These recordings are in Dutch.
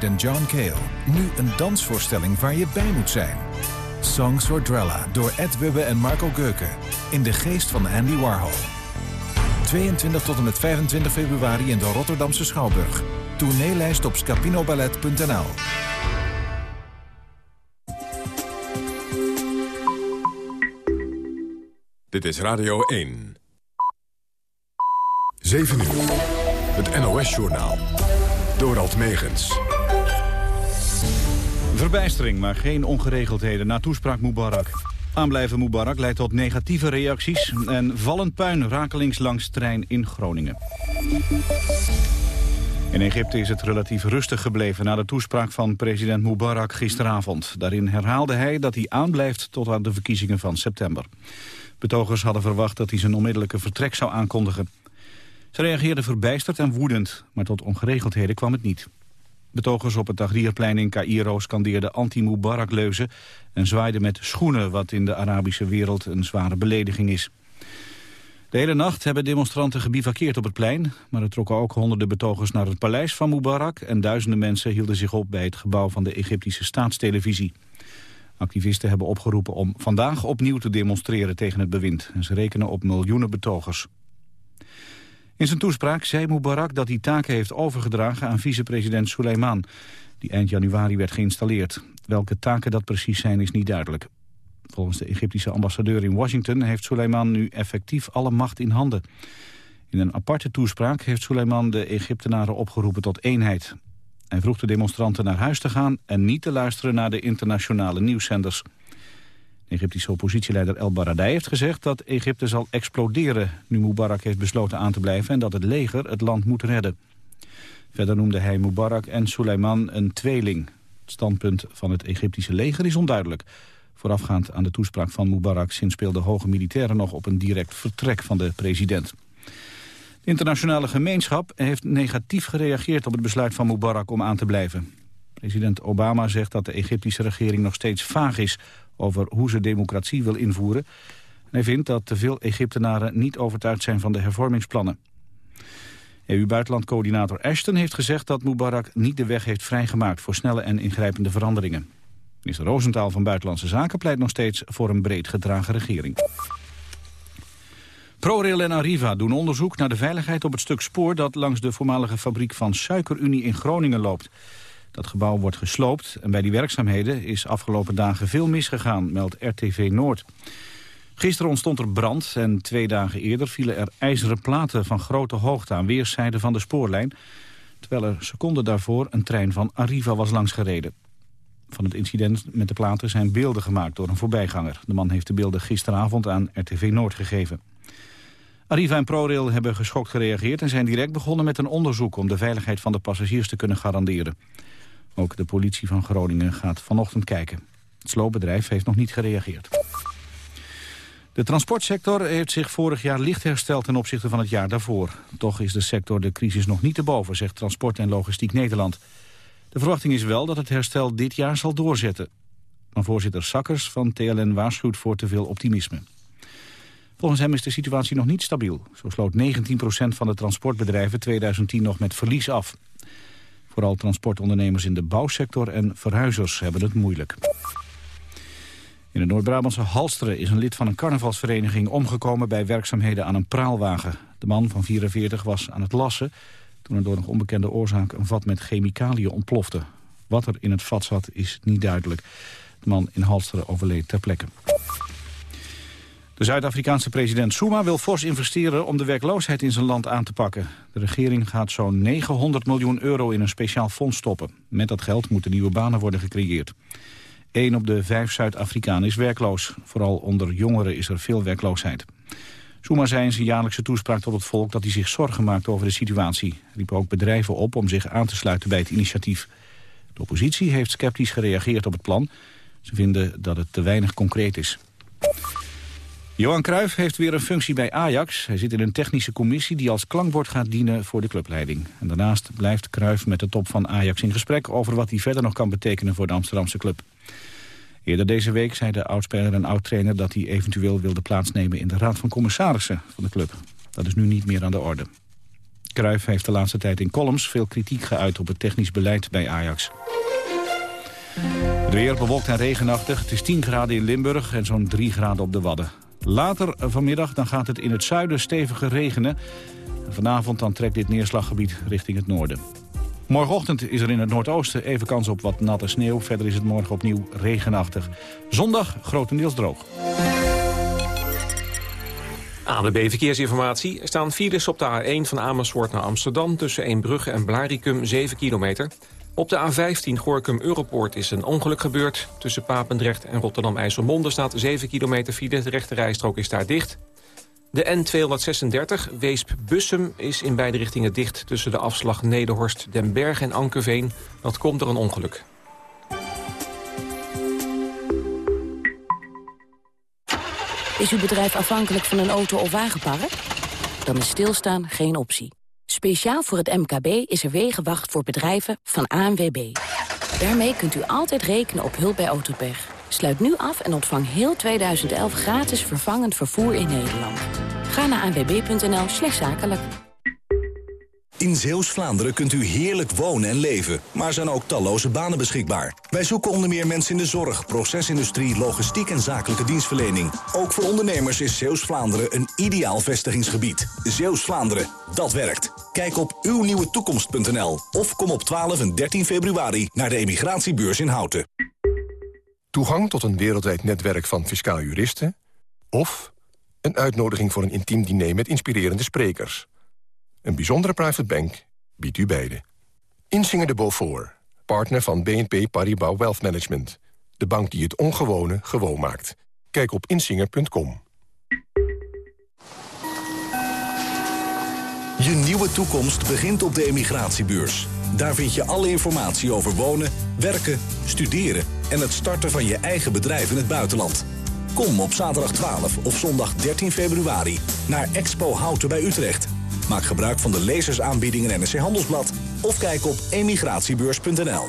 En John Cale. Nu een dansvoorstelling waar je bij moet zijn. Songs for Drella door Ed Wubbe en Marco Geuken. In de geest van Andy Warhol. 22 tot en met 25 februari in de Rotterdamse Schouwburg. Tourneelijst op scapinoballet.nl. Dit is Radio 1. 7 uur. Het NOS-journaal. Dorald Megens. Verbijstering, maar geen ongeregeldheden na toespraak Mubarak. Aanblijven Mubarak leidt tot negatieve reacties... en vallend puin rakelings langs trein in Groningen. In Egypte is het relatief rustig gebleven na de toespraak van president Mubarak gisteravond. Daarin herhaalde hij dat hij aanblijft tot aan de verkiezingen van september. Betogers hadden verwacht dat hij zijn onmiddellijke vertrek zou aankondigen. Ze reageerden verbijsterd en woedend, maar tot ongeregeldheden kwam het niet. Betogers op het Tahrirplein in Cairo scandeerden anti-Mubarak-leuzen... en zwaaiden met schoenen, wat in de Arabische wereld een zware belediging is. De hele nacht hebben demonstranten gebivakkeerd op het plein... maar er trokken ook honderden betogers naar het paleis van Mubarak... en duizenden mensen hielden zich op bij het gebouw van de Egyptische staatstelevisie. Activisten hebben opgeroepen om vandaag opnieuw te demonstreren tegen het bewind. En ze rekenen op miljoenen betogers. In zijn toespraak zei Mubarak dat hij taken heeft overgedragen aan vicepresident Soleiman, die eind januari werd geïnstalleerd. Welke taken dat precies zijn is niet duidelijk. Volgens de Egyptische ambassadeur in Washington heeft Soleiman nu effectief alle macht in handen. In een aparte toespraak heeft Soleiman de Egyptenaren opgeroepen tot eenheid. Hij vroeg de demonstranten naar huis te gaan en niet te luisteren naar de internationale nieuwszenders. Egyptische oppositieleider El Baradei heeft gezegd dat Egypte zal exploderen... nu Mubarak heeft besloten aan te blijven en dat het leger het land moet redden. Verder noemde hij Mubarak en Suleiman een tweeling. Het standpunt van het Egyptische leger is onduidelijk. Voorafgaand aan de toespraak van Mubarak speelden hoge militairen nog op een direct vertrek van de president. De internationale gemeenschap heeft negatief gereageerd op het besluit van Mubarak om aan te blijven. President Obama zegt dat de Egyptische regering nog steeds vaag is over hoe ze democratie wil invoeren. hij vindt dat te veel Egyptenaren niet overtuigd zijn van de hervormingsplannen. EU-buitenlandcoördinator Ashton heeft gezegd dat Mubarak niet de weg heeft vrijgemaakt voor snelle en ingrijpende veranderingen. Minister Roosentaal van Buitenlandse Zaken pleit nog steeds voor een breed gedragen regering. ProRail en Arriva doen onderzoek naar de veiligheid op het stuk spoor dat langs de voormalige fabriek van Suikerunie in Groningen loopt. Dat gebouw wordt gesloopt en bij die werkzaamheden is afgelopen dagen veel misgegaan, meldt RTV Noord. Gisteren ontstond er brand en twee dagen eerder vielen er ijzeren platen van grote hoogte aan weerszijden van de spoorlijn, terwijl er seconden daarvoor een trein van Arriva was langsgereden. Van het incident met de platen zijn beelden gemaakt door een voorbijganger. De man heeft de beelden gisteravond aan RTV Noord gegeven. Arriva en ProRail hebben geschokt gereageerd en zijn direct begonnen met een onderzoek om de veiligheid van de passagiers te kunnen garanderen. Ook de politie van Groningen gaat vanochtend kijken. Het sloopbedrijf heeft nog niet gereageerd. De transportsector heeft zich vorig jaar licht hersteld ten opzichte van het jaar daarvoor. Toch is de sector de crisis nog niet te boven, zegt Transport en Logistiek Nederland. De verwachting is wel dat het herstel dit jaar zal doorzetten. Maar voorzitter Sakkers van TLN waarschuwt voor te veel optimisme. Volgens hem is de situatie nog niet stabiel. Zo sloot 19% van de transportbedrijven 2010 nog met verlies af. Vooral transportondernemers in de bouwsector en verhuizers hebben het moeilijk. In de Noord-Brabantse Halsteren is een lid van een carnavalsvereniging omgekomen bij werkzaamheden aan een praalwagen. De man van 44 was aan het lassen toen er door nog onbekende oorzaak een vat met chemicaliën ontplofte. Wat er in het vat zat is niet duidelijk. De man in Halsteren overleed ter plekke. De Zuid-Afrikaanse president Zuma wil fors investeren om de werkloosheid in zijn land aan te pakken. De regering gaat zo'n 900 miljoen euro in een speciaal fonds stoppen. Met dat geld moeten nieuwe banen worden gecreëerd. Eén op de vijf Zuid-Afrikanen is werkloos. Vooral onder jongeren is er veel werkloosheid. Zuma zei in zijn jaarlijkse toespraak tot het volk dat hij zich zorgen maakt over de situatie. Hij riep ook bedrijven op om zich aan te sluiten bij het initiatief. De oppositie heeft sceptisch gereageerd op het plan. Ze vinden dat het te weinig concreet is. Johan Cruijff heeft weer een functie bij Ajax. Hij zit in een technische commissie die als klankbord gaat dienen voor de clubleiding. En daarnaast blijft Cruijff met de top van Ajax in gesprek... over wat hij verder nog kan betekenen voor de Amsterdamse club. Eerder deze week zei de oudspeler en oud-trainer... dat hij eventueel wilde plaatsnemen in de raad van commissarissen van de club. Dat is nu niet meer aan de orde. Cruijff heeft de laatste tijd in columns veel kritiek geuit op het technisch beleid bij Ajax. Het weer bewolkt en regenachtig. Het is 10 graden in Limburg en zo'n 3 graden op de Wadden. Later vanmiddag dan gaat het in het zuiden steviger regenen. Vanavond dan trekt dit neerslaggebied richting het noorden. Morgenochtend is er in het noordoosten even kans op wat natte sneeuw. Verder is het morgen opnieuw regenachtig. Zondag grotendeels droog. ANWB Verkeersinformatie. Er staan files op de A1 van Amersfoort naar Amsterdam... tussen Eembrugge en Blaricum, 7 kilometer. Op de A15 Gorkum-Europoort is een ongeluk gebeurd. Tussen Papendrecht en Rotterdam-IJsselmonde staat 7 kilometer file. De rechte rijstrook is daar dicht. De N236 Weesp-Bussum is in beide richtingen dicht... tussen de afslag Nederhorst, Den Berg en Ankerveen. Dat komt door een ongeluk. Is uw bedrijf afhankelijk van een auto- of wagenpark? Dan is stilstaan geen optie. Speciaal voor het MKB is er Wegenwacht voor bedrijven van ANWB. Daarmee kunt u altijd rekenen op hulp bij autopech. Sluit nu af en ontvang heel 2011 gratis vervangend vervoer in Nederland. Ga naar anwb.nl slash zakelijk. In Zeeuws-Vlaanderen kunt u heerlijk wonen en leven, maar zijn ook talloze banen beschikbaar. Wij zoeken onder meer mensen in de zorg, procesindustrie, logistiek en zakelijke dienstverlening. Ook voor ondernemers is Zeeuws-Vlaanderen een ideaal vestigingsgebied. Zeeuws-Vlaanderen, dat werkt. Kijk op uwnieuwetoekomst.nl of kom op 12 en 13 februari naar de emigratiebeurs in Houten. Toegang tot een wereldwijd netwerk van fiscaal juristen... of een uitnodiging voor een intiem diner met inspirerende sprekers... Een bijzondere private bank biedt u beide. Insinger de Beaufort, partner van BNP Paribas Wealth Management. De bank die het ongewone gewoon maakt. Kijk op insinger.com. Je nieuwe toekomst begint op de emigratiebeurs. Daar vind je alle informatie over wonen, werken, studeren... en het starten van je eigen bedrijf in het buitenland. Kom op zaterdag 12 of zondag 13 februari naar Expo Houten bij Utrecht... Maak gebruik van de lezersaanbiedingen NRC Handelsblad of kijk op emigratiebeurs.nl.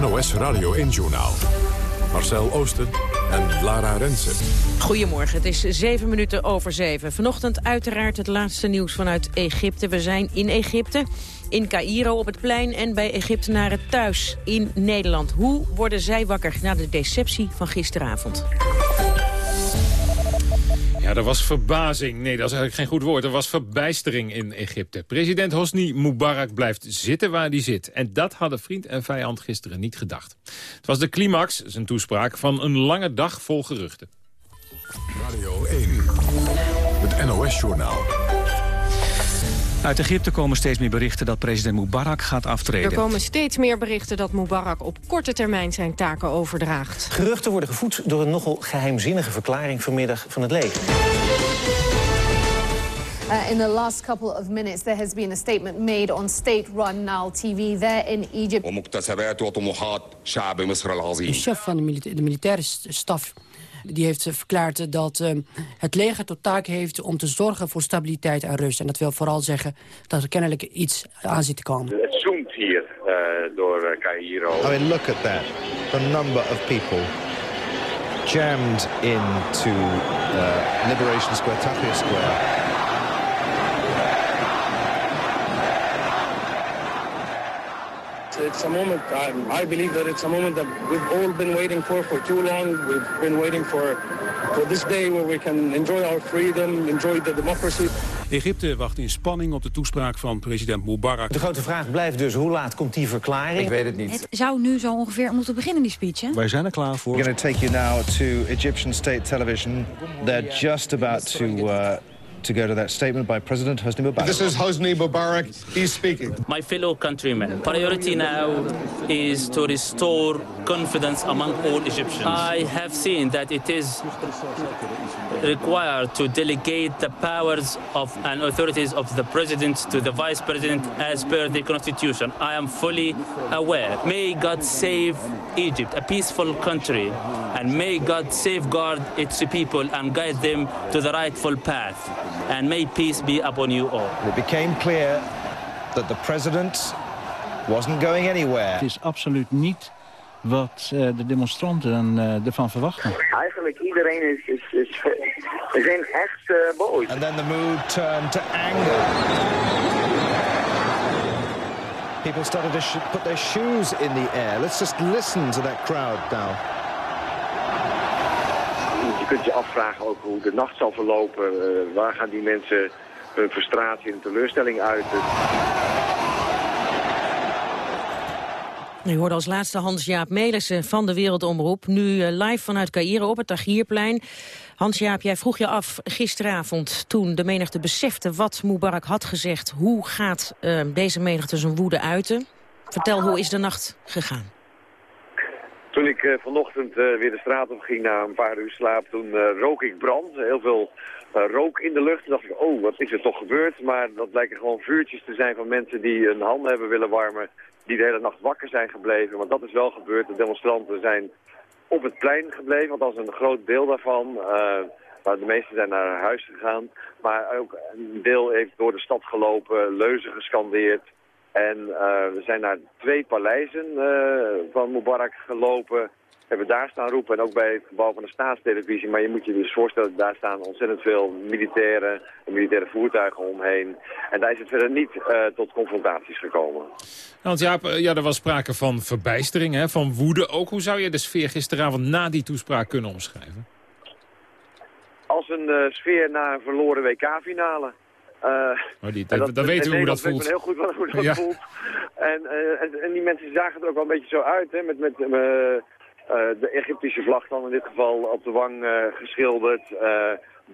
NOS Radio 1-journaal. Marcel Oosten en Lara Rensen. Goedemorgen, het is zeven minuten over zeven. Vanochtend uiteraard het laatste nieuws vanuit Egypte. We zijn in Egypte, in Cairo op het plein en bij Egyptenaren thuis in Nederland. Hoe worden zij wakker na de deceptie van gisteravond? Ja, er was verbazing. Nee, dat is eigenlijk geen goed woord. Er was verbijstering in Egypte. President Hosni Mubarak blijft zitten waar hij zit. En dat hadden vriend en vijand gisteren niet gedacht. Het was de climax, zijn toespraak, van een lange dag vol geruchten. Radio 1, het NOS-journaal. Uit Egypte komen steeds meer berichten dat president Mubarak gaat aftreden. Er komen steeds meer berichten dat Mubarak op korte termijn zijn taken overdraagt. Geruchten worden gevoed door een nogal geheimzinnige verklaring vanmiddag van het leger. Uh, in the last couple of minutes, there has been a statement made on state-run Nile TV there in Egypt. De chef van de, milita de militaire staf die heeft verklaard dat uh, het leger tot taak heeft om te zorgen voor stabiliteit en rust. En dat wil vooral zeggen dat er kennelijk iets aan zit te komen. Het zoomt hier uh, door Cairo. I mean, look at that. The number of people jammed into uh, Liberation Square, Tahrir Square. It's a moment, I, I believe that it's a moment that we've all been waiting for for too long. We've been waiting for, for this day where we can enjoy our freedom, enjoy the democracy. Egypte wacht in spanning op de toespraak van president Mubarak. De grote vraag blijft dus, hoe laat komt die verklaring? Ik weet het niet. Het zou nu zo ongeveer moeten beginnen, die speech, hè? Wij zijn er klaar voor. We're going to take you now to Egyptian state television. They're just about to... Uh, to go to that statement by President Hosni Mubarak. This is Hosni Mubarak. He's speaking. My fellow countrymen, priority now is to restore confidence among all Egyptians. I have seen that it is required to delegate the powers of and authorities of the president to the vice president as per the constitution. I am fully aware. May God save Egypt, a peaceful country, and may God safeguard its people and guide them to the rightful path. And may peace be upon you all. It became clear that the president wasn't going anywhere. Het is absoluut niet wat uh, de demonstranten uh, ervan verwachten. Eigenlijk iedereen is, is, is, is zijn echt uh, boos. And then the mood turned to anger. People started to put their shoes in the air. Let's just listen to that crowd now. Kunt je afvragen ook hoe de nacht zal verlopen. waar gaan die mensen hun frustratie en teleurstelling uiten? U hoorde als laatste Hans-Jaap Melissen van de Wereldomroep. Nu live vanuit Cairo op het Tahrirplein. Hans-Jaap, jij vroeg je af gisteravond toen de menigte besefte wat Mubarak had gezegd. Hoe gaat uh, deze menigte zijn woede uiten? Vertel, hoe is de nacht gegaan? Toen ik uh, vanochtend uh, weer de straat op ging na een paar uur slaap, toen rook ik brand. Heel veel rook in de lucht. Toen dacht ik, oh, wat is er toch gebeurd? Maar dat blijken gewoon vuurtjes te zijn van mensen die hun handen hebben willen warmen die de hele nacht wakker zijn gebleven. Want dat is wel gebeurd. De demonstranten zijn op het plein gebleven, want dat is een groot deel daarvan. Uh, maar de meesten zijn naar huis gegaan. Maar ook een deel heeft door de stad gelopen, leuzen gescandeerd. En uh, we zijn naar twee paleizen uh, van Mubarak gelopen hebben daar staan roepen. En ook bij het gebouw van de staatstelevisie. Maar je moet je dus voorstellen, daar staan ontzettend veel militairen en militaire voertuigen omheen. En daar is het verder niet uh, tot confrontaties gekomen. Want ja, ja, er was sprake van verbijstering, hè, van woede ook. Hoe zou je de sfeer gisteravond na die toespraak kunnen omschrijven? Als een uh, sfeer na een verloren WK-finale. Oh, die, dat, dan weten we hoe dat voelt. Ik heel goed wat, hoe dat ja. voelt. En, uh, en, en, die mensen zagen er ook wel een beetje zo uit, hè, met, met uh, de Egyptische vlag dan in dit geval op de wang geschilderd,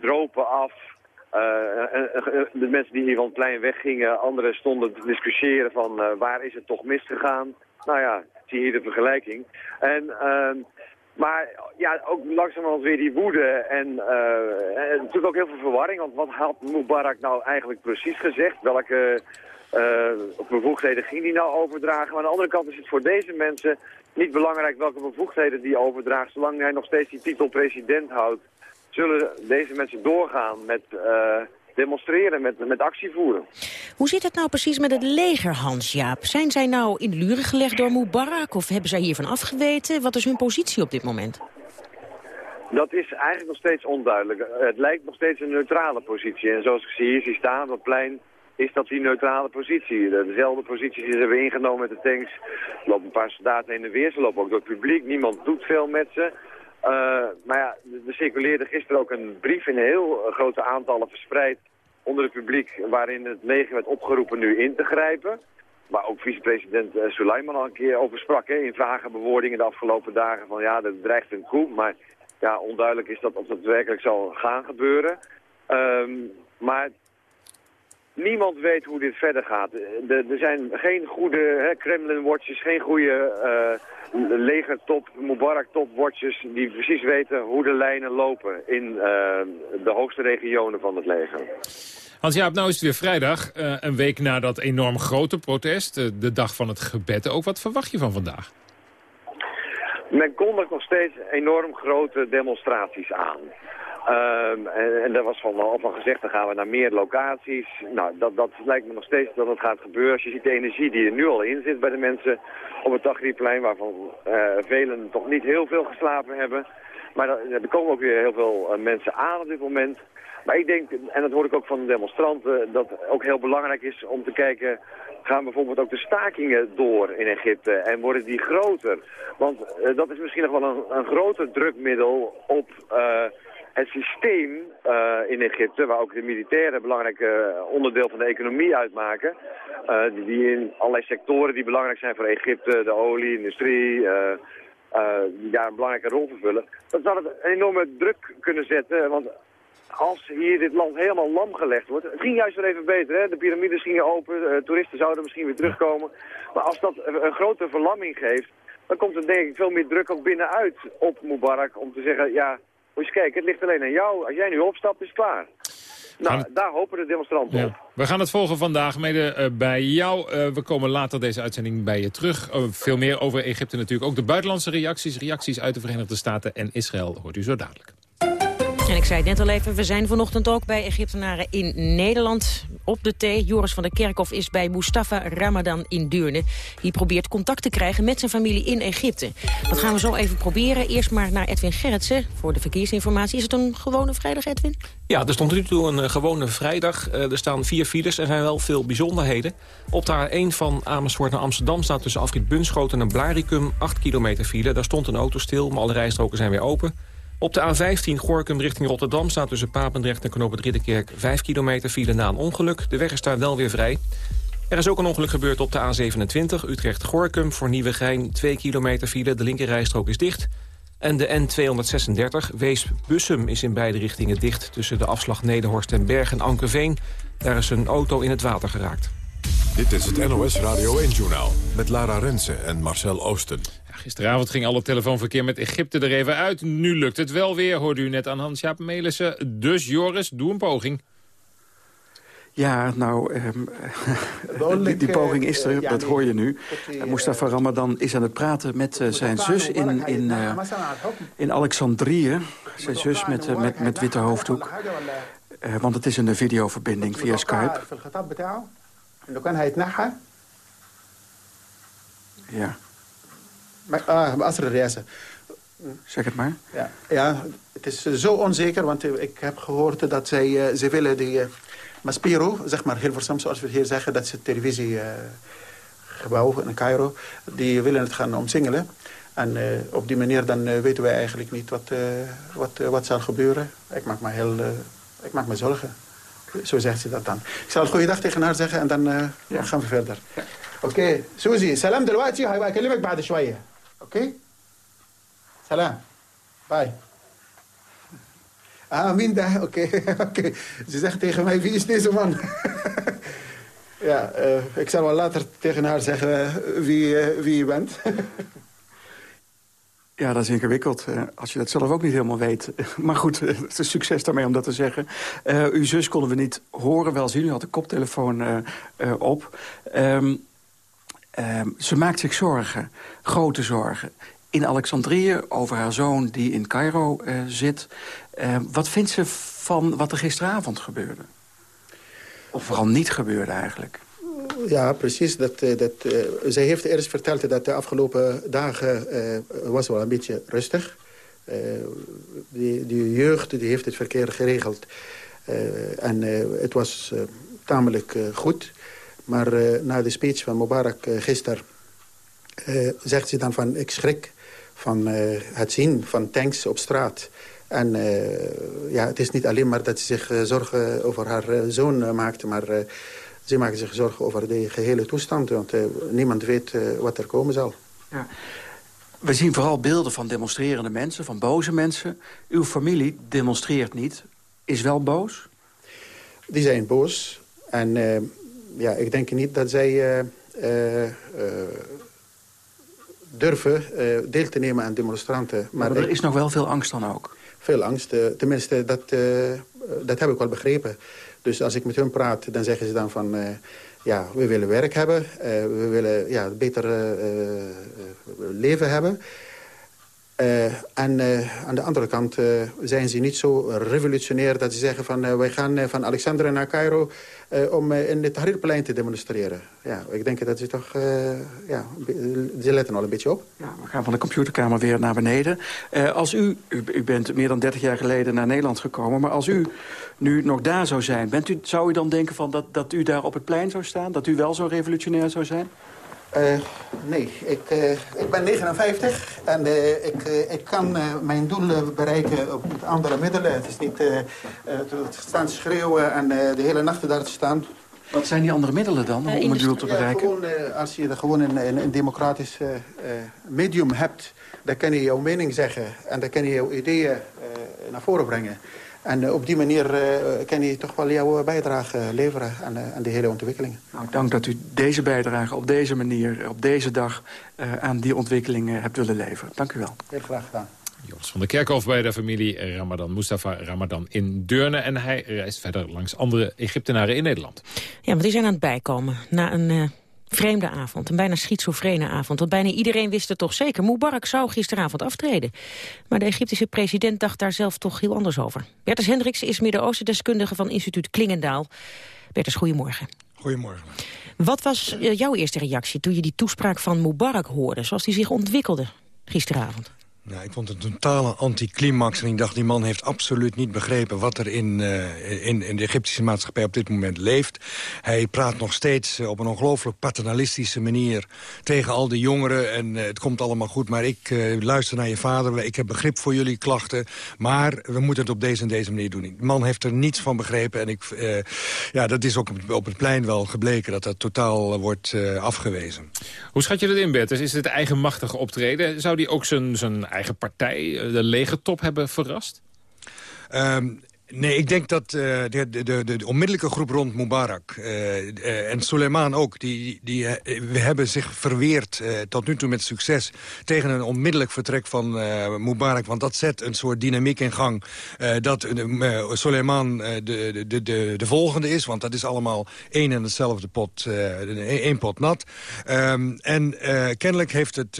dropen af. de mensen die hier van het plein weggingen, anderen stonden te discussiëren van waar is het toch misgegaan. Nou ja, zie hier de vergelijking. En... maar ja, ook langzamerhand weer die woede en, uh, en natuurlijk ook heel veel verwarring. Want wat had Mubarak nou eigenlijk precies gezegd? Welke uh, bevoegdheden ging hij nou overdragen? Maar aan de andere kant is het voor deze mensen niet belangrijk welke bevoegdheden die overdraagt. Zolang hij nog steeds die titel president houdt, zullen deze mensen doorgaan met... Uh, demonstreren, met, met actie voeren. Hoe zit het nou precies met het leger, Hans-Jaap? Zijn zij nou in de luren gelegd door Mubarak of hebben zij hiervan afgeweten? Wat is hun positie op dit moment? Dat is eigenlijk nog steeds onduidelijk. Het lijkt nog steeds een neutrale positie. En zoals ik zie hier zie staan op het plein, is dat die neutrale positie. Dezelfde positie die ze hebben ingenomen met de tanks. Er lopen een paar soldaten heen en weer. Ze lopen ook door het publiek. Niemand doet veel met ze. Uh, maar ja, er circuleerde gisteren ook een brief in heel grote aantallen verspreid onder het publiek... waarin het leger werd opgeroepen nu in te grijpen. Waar ook vicepresident uh, Suleiman al een keer over sprak. In vragen en bewoordingen de afgelopen dagen van ja, er dreigt een coup. Maar ja, onduidelijk is dat of dat werkelijk zal gaan gebeuren. Um, maar niemand weet hoe dit verder gaat. Er zijn geen goede Kremlin-watchers, geen goede uh, legertop, Mubarak-top-watchers... die precies weten hoe de lijnen lopen in uh, de hoogste regionen van het leger. Hans-Jaap, nou is het weer vrijdag, uh, een week na dat enorm grote protest... de dag van het gebed ook. Wat verwacht je van vandaag? Men kondigt nog steeds enorm grote demonstraties aan. Um, en, en daar was van, al van gezegd, dan gaan we naar meer locaties. Nou, dat, dat lijkt me nog steeds dat het gaat gebeuren. Als je ziet de energie die er nu al in zit bij de mensen op het Tagrierplein, waarvan uh, velen toch niet heel veel geslapen hebben. Maar er komen ook weer heel veel uh, mensen aan op dit moment. Maar ik denk, en dat hoor ik ook van de demonstranten, dat ook heel belangrijk is om te kijken... gaan bijvoorbeeld ook de stakingen door in Egypte en worden die groter? Want dat is misschien nog wel een, een groter drukmiddel op... Het systeem uh, in Egypte, waar ook de militairen een belangrijk uh, onderdeel van de economie uitmaken, uh, die, die, in allerlei sectoren die belangrijk zijn voor Egypte, de olie-industrie, die daar een belangrijke rol vervullen, dat zou het een enorme druk kunnen zetten, want als hier dit land helemaal lam gelegd wordt, het ging juist weer even beter, hè? de piramides gingen open, toeristen zouden misschien weer terugkomen, maar als dat een grote verlamming geeft, dan komt er denk ik veel meer druk ook binnenuit op Mubarak om te zeggen, ja, moet je eens kijken, het ligt alleen aan jou. Als jij nu opstapt, is het klaar. Nou, daar hopen de demonstranten op. We gaan het volgen vandaag, mede uh, bij jou. Uh, we komen later deze uitzending bij je terug. Uh, veel meer over Egypte natuurlijk. Ook de buitenlandse reacties, reacties uit de Verenigde Staten en Israël... hoort u zo dadelijk. En ik zei het net al even, we zijn vanochtend ook bij Egyptenaren in Nederland. Op de thee, Joris van der Kerkhof is bij Mustafa Ramadan in Deurne. Die probeert contact te krijgen met zijn familie in Egypte. Dat gaan we zo even proberen. Eerst maar naar Edwin Gerritsen voor de verkeersinformatie. Is het een gewone vrijdag, Edwin? Ja, er stond nu toe een uh, gewone vrijdag. Uh, er staan vier files, er zijn wel veel bijzonderheden. Op de A1 van Amersfoort naar Amsterdam staat tussen afrit Bunschoten en Blaricum 8 kilometer file. Daar stond een auto stil, maar alle rijstroken zijn weer open. Op de A15 Gorkum richting Rotterdam staat tussen Papendrecht en Knoop het Ridderkerk 5 kilometer file na een ongeluk. De weg is daar wel weer vrij. Er is ook een ongeluk gebeurd op de A27 Utrecht-Gorkum voor Nieuwegein 2 kilometer file. De linkerrijstrook is dicht. En de N236 Wees-Bussum is in beide richtingen dicht... tussen de afslag Nederhorst en Berg en Ankerveen. Daar is een auto in het water geraakt. Dit is het NOS Radio 1-journaal met Lara Rensen en Marcel Oosten. Gisteravond ging alle telefoonverkeer met Egypte er even uit. Nu lukt het wel weer, hoorde u net aan Hans-Jaap Melissen. Dus Joris, doe een poging. Ja, nou, um, die, die, poging is er, dat hoor je nu. Uh, Mustafa Ramadan is aan het praten met uh, zijn zus in, in, uh, in Alexandrië. Zijn zus met, met, met witte hoofddoek. want het is een videoverbinding via Skype. Ja. بأسر الرئاسة Zeg het maar. Ja, ja, het is zo onzeker, want ik heb gehoord dat zij, zij willen die uh, Maspiro, zeg maar Hilversum, zoals we hier zeggen, dat is het televisiegebouw uh, in Cairo, die willen het gaan omsingelen. En uh, op die manier dan weten wij eigenlijk niet wat, wat, wat zal gebeuren. Ik maak me heel, ik maak me zorgen. Zo zegt ze dat dan. Ik zal een goede dag tegen haar zeggen en dan ja. gaan we verder. Ja. Oké, okay. Suzy, salam دلوقتي هيبقى اكلمك بعد شويه. Oké? Salam. Bye. Ah, Minda. Oké, okay. Ze zegt tegen mij, wie is deze man? ja, uh, ik zal wel later tegen haar zeggen uh, wie, uh, wie je bent. Ja, dat is ingewikkeld. als je dat zelf ook niet helemaal weet. Maar goed, het is succes daarmee om dat te zeggen. Uw zus konden we niet horen, wel zien. U had de koptelefoon op. Um, ze maakt zich zorgen, grote zorgen in Alexandrië over haar zoon die in Cairo uh, zit. Uh, wat vindt ze van wat er gisteravond gebeurde? Of vooral niet gebeurde eigenlijk? Ja, precies. Dat, dat, uh, zij heeft eerst verteld dat de afgelopen dagen was wel een beetje rustig. Die, die, jeugd die heeft het verkeer geregeld. en het was tamelijk goed. Maar na de speech van Mubarak gisteren... zegt ze dan van, ik schrik van uh, het zien van tanks op straat. En uh, ja, het is niet alleen maar dat ze zich uh, zorgen over haar zoon maakte... maar ze maakte zich zorgen over de gehele toestand. Want niemand weet wat er komen zal. Ja. We zien vooral beelden van demonstrerende mensen, van boze mensen. Uw familie demonstreert niet, is wel boos? Die zijn boos. En ja, ik denk niet dat zij durven uh, deel te nemen aan demonstranten. Maar, maar er is nog wel veel angst dan ook? Veel angst. Tenminste, dat, dat heb ik wel begrepen. Dus als ik met hun praat, dan zeggen ze dan van... ja, we willen werk hebben. we willen ja, beter leven hebben. En aan de andere kant zijn ze niet zo revolutionair dat ze zeggen van wij gaan van Alexandria naar Cairo om in het Tahrirplein te demonstreren. Ja, ik denk dat ze toch, ja, ze letten al een beetje op. Ja, we gaan van de computerkamer weer naar beneden. als u, u, u, bent meer dan 30 jaar geleden naar Nederland gekomen, maar als u nu nog daar zou zijn, bent u, zou u dan denken van dat, dat u daar op het plein zou staan? Dat u wel zo revolutionair zou zijn? Uh, nee, ik, uh, ik ben 59 en uh, ik, ik kan mijn doel bereiken op andere middelen. Het is niet te staan schreeuwen en de hele nacht daar te staan. Wat zijn die andere middelen dan om het doel te bereiken? Gewoon, als je gewoon een, een, een democratisch medium hebt, dan kan je jouw mening zeggen en dan kan je jouw ideeën naar voren brengen. En op die manier kan je toch wel jouw bijdrage leveren aan, aan de hele ontwikkeling. Nou, dank dat u deze bijdrage op deze manier, op deze dag... aan die ontwikkeling hebt willen leveren. Dank u wel. Heel graag gedaan. Joris van der Kerkhof bij de familie Ramadan Mustafa Ramadan in Deurne. En hij reist verder langs andere Egyptenaren in Nederland. Ja, want die zijn aan het bijkomen na een uh, vreemde avond. Een bijna schizofrene avond. Want bijna iedereen wist het toch zeker. Mubarak zou gisteravond aftreden. Maar de Egyptische president dacht daar zelf toch heel anders over. Bertus Hendricks is Midden-Oosten-deskundige van instituut Klingendaal. Bertus, goedemorgen. Goedemorgen. Wat was uh, jouw eerste reactie toen je die toespraak van Mubarak hoorde... zoals die zich ontwikkelde gisteravond? Nou, ik vond het een totale anticlimax. En ik dacht, die man heeft absoluut niet begrepen... wat er in, uh, in, in, de Egyptische maatschappij op dit moment leeft. Hij praat nog steeds uh, op een ongelooflijk paternalistische manier... tegen al die jongeren. En uh, het komt allemaal goed, maar ik luister naar je vader. Ik heb begrip voor jullie klachten. Maar we moeten het op deze en deze manier doen. De man heeft er niets van begrepen. En ik, ja, dat is ook op het plein wel gebleken... dat dat totaal wordt afgewezen. Hoe schat je dat in, Bert? Is het eigenmachtige optreden? Zou die ook zijn... eigen partij, eh, de legertop, hebben verrast? Um, Nee, ik denk dat uh, de, de, de, de, onmiddellijke groep rond Mubarak uh, uh, en Soleiman ook... die, die we hebben zich verweerd tot nu toe met succes... tegen een onmiddellijk vertrek van Mubarak. Want dat zet een soort dynamiek in gang. dat Soleiman de, de, de, de volgende is. Want dat is allemaal één en hetzelfde pot, één pot nat. Um, en kennelijk heeft het,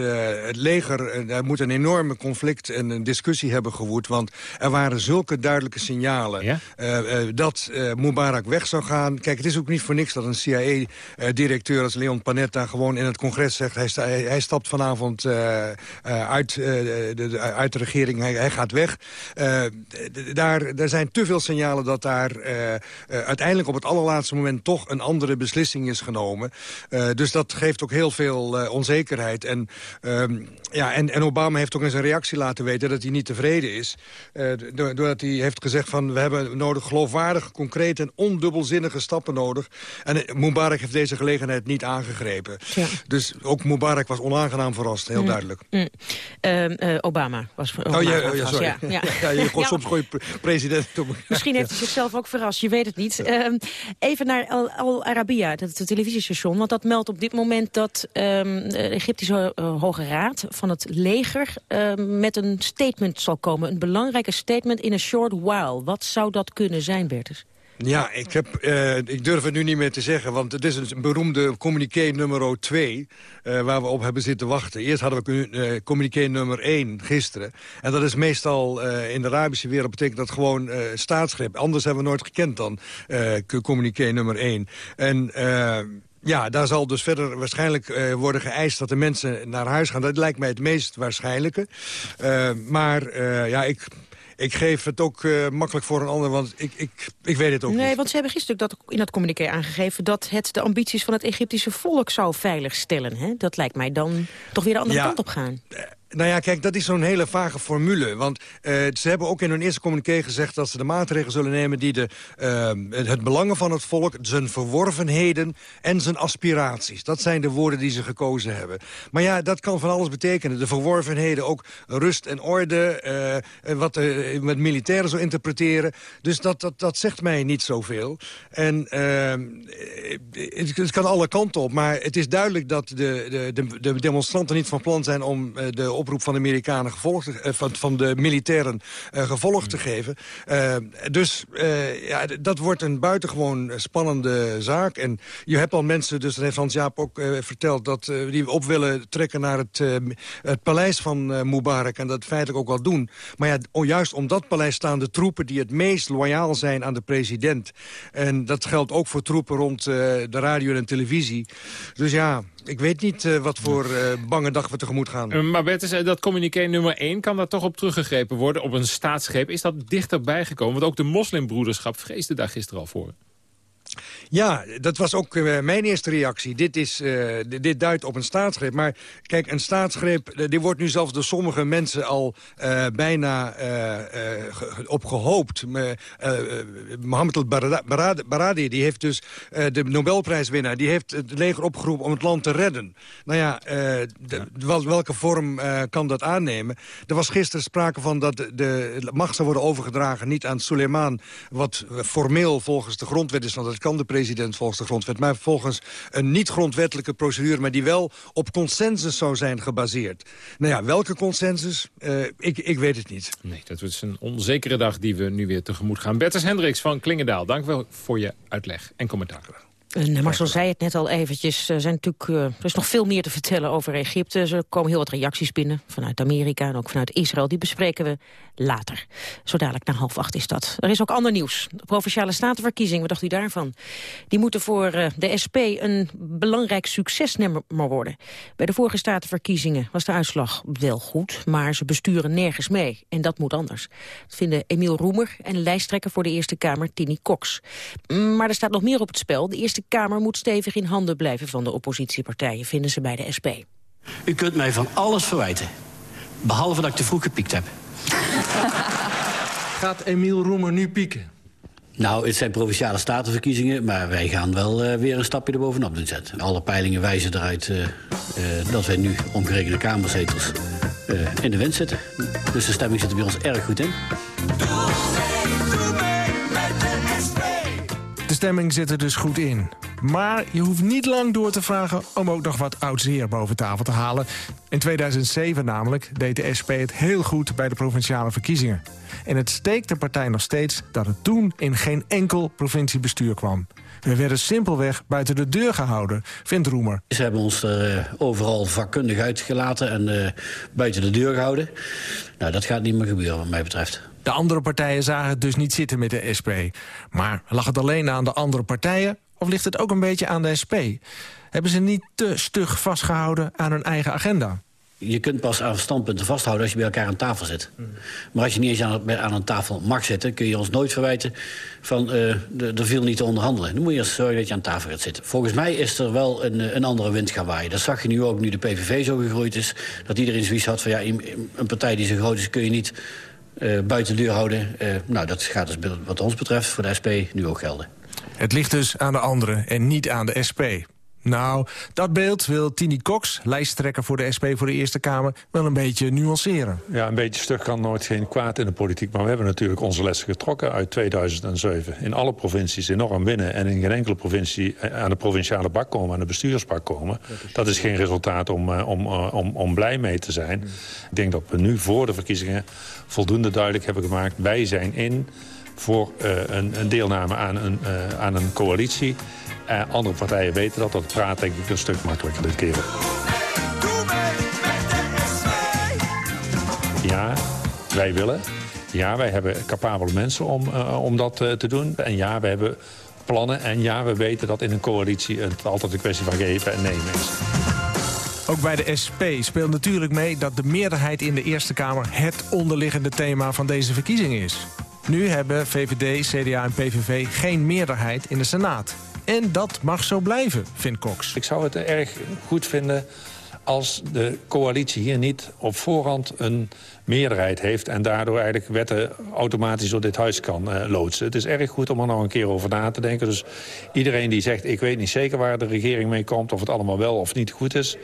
het leger... er moet een enorme conflict en een discussie hebben gewoed. Want er waren zulke duidelijke signalen ja? Uh, uh, dat uh, Mubarak weg zou gaan. Kijk, het is ook niet voor niks dat een CIA-directeur als Leon Panetta... gewoon in het congres zegt, hij, sta, hij, stapt vanavond uit, de, de, uit de regering, hij, hij gaat weg. daar, er zijn te veel signalen dat daar uiteindelijk op het allerlaatste moment... toch een andere beslissing is genomen. dus dat geeft ook heel veel onzekerheid. En, ehm, ja, en, en Obama heeft ook in zijn reactie laten weten dat hij niet tevreden is. doordat hij heeft gezegd van we hebben nodig geloofwaardige, concrete en ondubbelzinnige stappen nodig. En eh, Mubarak heeft deze gelegenheid niet aangegrepen. Ja. Dus ook Mubarak was onaangenaam verrast, heel mm. duidelijk. Mm. Uh, Obama was Obama oh, ja, oh, ja, sorry. Ja, ja. ja je gooit soms gooi president Misschien heeft hij zichzelf ook verrast, je weet het niet. Ehm, even naar Al, Al Arabiya, dat televisiestation. Want dat meldt op dit moment dat um, de Egyptische uh, Hoge Raad van het leger... Ehm, met een statement zal komen. Een belangrijke statement in a short while. Wat zou dat kunnen zijn, Bertus? Ja, ik, heb, uh, ik durf het nu niet meer te zeggen, want het is een beroemde communiqué nummer 2... Uh, waar we op hebben zitten wachten. Eerst hadden we uh, communiqué nummer 1 gisteren. En dat is meestal in de Arabische wereld betekent dat gewoon staatsgreep. Anders hebben we nooit gekend dan communiqué nummer 1. En... Ja, daar zal dus verder waarschijnlijk worden geëist dat de mensen naar huis gaan. Dat lijkt mij het meest waarschijnlijke. Maar ja, ik ik geef het ook uh, makkelijk voor een ander, want ik, ik, ik weet het ook nee, niet. Nee, want ze hebben gisteren dat in dat communiqué aangegeven... dat het de ambities van het Egyptische volk zou veiligstellen. Hè? Dat lijkt mij dan toch weer de andere kant op gaan. Nou ja, kijk, dat is zo'n hele vage formule. Want uh, ze hebben ook in hun eerste communiqué gezegd... dat ze de maatregelen zullen nemen die de, uh, het belangen van het volk... zijn verworvenheden en zijn aspiraties. Dat zijn de woorden die ze gekozen hebben. Maar ja, dat kan van alles betekenen. De verworvenheden, ook rust en orde... Uh, wat uh, met militairen zo interpreteren. Dus dat, dat, dat zegt mij niet zoveel. En het, het, kan alle kanten op. Maar het is duidelijk dat de, de, de demonstranten niet van plan zijn... om de oproep van de Amerikanen gevolg te, uh, van, van de militairen uh, gevolg te geven. Uh, dus ja, dat wordt een buitengewoon spannende zaak. En je hebt al mensen, dus dat heeft Hans-Jaap ook verteld... Dat, die op willen trekken naar het, het paleis van Mubarak... en dat feitelijk ook wel doen. Maar ja, juist om dat paleis staan de troepen... die het meest loyaal zijn aan de president. En dat geldt ook voor troepen rond de radio en televisie. Dus ja, ik weet niet uh, wat voor uh, bange dag we tegemoet gaan. Uh, maar Bertus, dat communiqué nummer 1, kan daar toch op teruggegrepen worden? Op een staatsgreep? Is dat dichterbij gekomen? Want ook de moslimbroederschap vreesde daar gisteren al voor. Ja, dat was ook uh, mijn eerste reactie. Dit, is, uh, dit duidt op een staatsgreep. Maar kijk, een staatsgreep, uh, die wordt nu zelfs door sommige mensen al bijna op gehoopt. Mohammed al-Baradi, die heeft dus de Nobelprijswinnaar... die heeft het leger opgeroepen om het land te redden. Nou ja, de, wel, welke vorm kan dat aannemen? Er was gisteren sprake van dat de, de macht zou worden overgedragen... niet aan Suleiman, wat formeel volgens de grondwet is... want dat kan de president volgens de grondwet... maar volgens een niet-grondwettelijke procedure... maar die wel op consensus zou zijn gebaseerd. Nou ja, welke consensus? Uh, ik, ik weet het niet. Nee, dat is een onzekere dag die we nu weer tegemoet gaan. Bertus Hendricks van Klingendaal, dank wel voor je uitleg en commentaar. En Marcel zei het net al eventjes. Er, zijn natuurlijk, uh, er is nog veel meer te vertellen over Egypte. Er komen heel wat reacties binnen vanuit Amerika en ook vanuit Israël. Die bespreken we later. Zo dadelijk na half acht is dat. Er is ook ander nieuws. De Provinciale Statenverkiezingen, wat dacht u daarvan? Die moeten voor uh, de SP een belangrijk succesnummer worden. Bij de vorige Statenverkiezingen was de uitslag wel goed... maar ze besturen nergens mee. En dat moet anders. Dat vinden Emiel Roemer en lijsttrekker voor de Eerste Kamer, Tini Cox. Maar er staat nog meer op het spel. De Eerste Kamer moet stevig in handen blijven van de oppositiepartijen... vinden ze bij de SP. U kunt mij van alles verwijten. Behalve dat ik te vroeg gepiekt heb. Gaat Emiel Roemer nu pieken? Nou, het zijn provinciale statenverkiezingen... maar wij gaan wel uh, weer een stapje erbovenop doen zetten. Alle peilingen wijzen eruit uh, uh, dat wij nu omgerekende kamerzetels in de wind zitten. Dus de stemming zit er bij ons erg goed in. Stemming zit er dus goed in. Maar je hoeft niet lang door te vragen om ook nog wat oud zeer boven tafel te halen. In 2007 namelijk deed de SP het heel goed bij de provinciale verkiezingen. En het steekt de partij nog steeds dat het toen in geen enkel provinciebestuur kwam. We werden simpelweg buiten de deur gehouden, vindt Roemer. Ze hebben ons er uh, overal vakkundig uitgelaten en uh, buiten de deur gehouden. Nou, dat gaat niet meer gebeuren wat mij betreft. De andere partijen zagen het dus niet zitten met de SP. Maar lag het alleen aan de andere partijen of ligt het ook een beetje aan de SP? Hebben ze niet te stug vastgehouden aan hun eigen agenda? Je kunt pas aan standpunten vasthouden als je bij elkaar aan tafel zit. Hmm. Maar als je niet eens aan, aan, een tafel mag zitten... kun je ons nooit verwijten van uh, er viel niet te onderhandelen. Dan moet je eerst zorgen dat je aan tafel gaat zitten. Volgens mij is er wel een, eh, een andere wind gaan waaien. Dat zag je nu ook nu de PVV zo gegroeid is. Dat iedereen zoiets had van ja, een partij die zo groot is... kun je niet uh, buiten de deur houden. Uh, nou, dat gaat dus wat ons betreft voor de SP nu ook gelden. Het ligt dus aan de anderen en niet aan de SP. Nou, dat beeld wil Tini Cox, lijsttrekker voor de SP voor de Eerste Kamer... wel een beetje nuanceren. Ja, een beetje stug kan nooit geen kwaad in de politiek. Maar we hebben natuurlijk onze lessen getrokken uit 2007. In alle provincies enorm winnen en in geen enkele provincie... aan de provinciale bak komen, aan de bestuursbak komen. Dat is geen resultaat om, eh, om, eh, om, om blij mee te zijn. Ik denk dat we nu voor de verkiezingen voldoende duidelijk hebben gemaakt... wij zijn in voor uh, een, een, deelname aan een, uh, aan een coalitie. Uh, andere partijen weten dat. Dat praat denk ik een stuk makkelijker dit keer. Ja, wij willen. Ja, wij hebben capabele mensen om, om dat te doen. En ja, we hebben plannen. En ja, we weten dat in een coalitie het altijd een kwestie van geven en nemen is. Ook bij de SP speelt natuurlijk mee dat de meerderheid in de Eerste Kamer... het onderliggende thema van deze verkiezing is. Nu hebben VVD, CDA en PVV geen meerderheid in de Senaat. En dat mag zo blijven, vindt Cox. Ik zou het erg goed vinden als de coalitie hier niet op voorhand een meerderheid heeft... en daardoor eigenlijk wetten automatisch door dit huis kan uh, loodsen. Het is erg goed om er nou een keer over na te denken. Dus iedereen die zegt, ik weet niet zeker waar de regering mee komt... of het allemaal wel of niet goed is...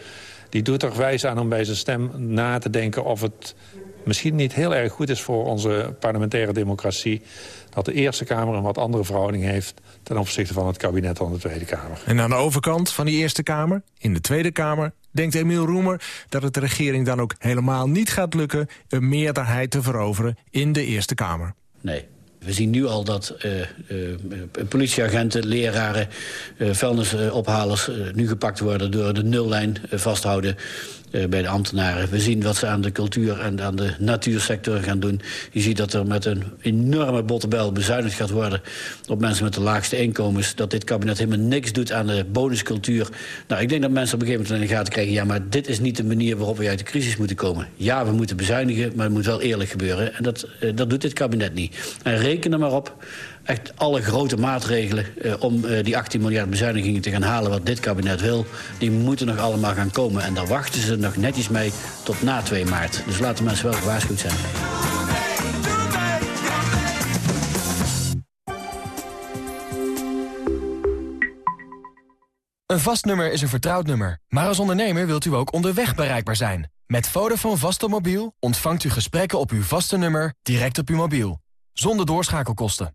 die doet er wijs aan om bij zijn stem na te denken of het misschien niet heel erg goed is voor onze parlementaire democratie... dat de Eerste Kamer een wat andere verhouding heeft... ten opzichte van het kabinet van de Tweede Kamer. En aan de overkant van die Eerste Kamer, in de Tweede Kamer... denkt Emiel Roemer dat het de regering dan ook helemaal niet gaat lukken... een meerderheid te veroveren in de Eerste Kamer. Nee. We zien nu al dat uh, uh, politieagenten, leraren, uh, vuilnisophalers... nu gepakt worden door de nullijn vasthouden bij de ambtenaren. We zien wat ze aan de cultuur en aan de natuursector gaan doen. Je ziet dat er met een enorme bottebel bezuinigd gaat worden... op mensen met de laagste inkomens. Dat dit kabinet helemaal niks doet aan de bonuscultuur. Nou, ik denk dat mensen op een gegeven moment in de gaten krijgen... ja, maar dit is niet de manier waarop we uit de crisis moeten komen. Ja, we moeten bezuinigen, maar het moet wel eerlijk gebeuren. En dat, uh, dat doet dit kabinet niet. En reken er maar op. Echt alle grote maatregelen eh, om eh, die 18 miljard bezuinigingen te gaan halen... wat dit kabinet wil, die moeten nog allemaal gaan komen. En daar wachten ze nog netjes mee tot na 2 maart. Dus laten mensen wel gewaarschuwd zijn. Een vast nummer is een vertrouwd nummer. Maar als ondernemer wilt u ook onderweg bereikbaar zijn. Met Vodafone Vastomobiel ontvangt u gesprekken op uw vaste nummer direct op uw mobiel. Zonder doorschakelkosten.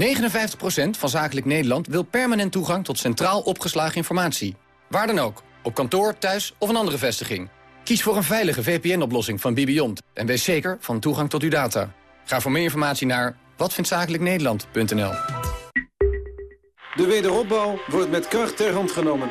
59% van Zakelijk Nederland wil permanent toegang tot centraal opgeslagen informatie. Waar dan ook, op kantoor, thuis of een andere vestiging. Kies voor een veilige VPN-oplossing van Bibiont en wees zeker van toegang tot uw data. Ga voor meer informatie naar watvindzakelijknederland.nl. De wederopbouw wordt met kracht ter hand genomen.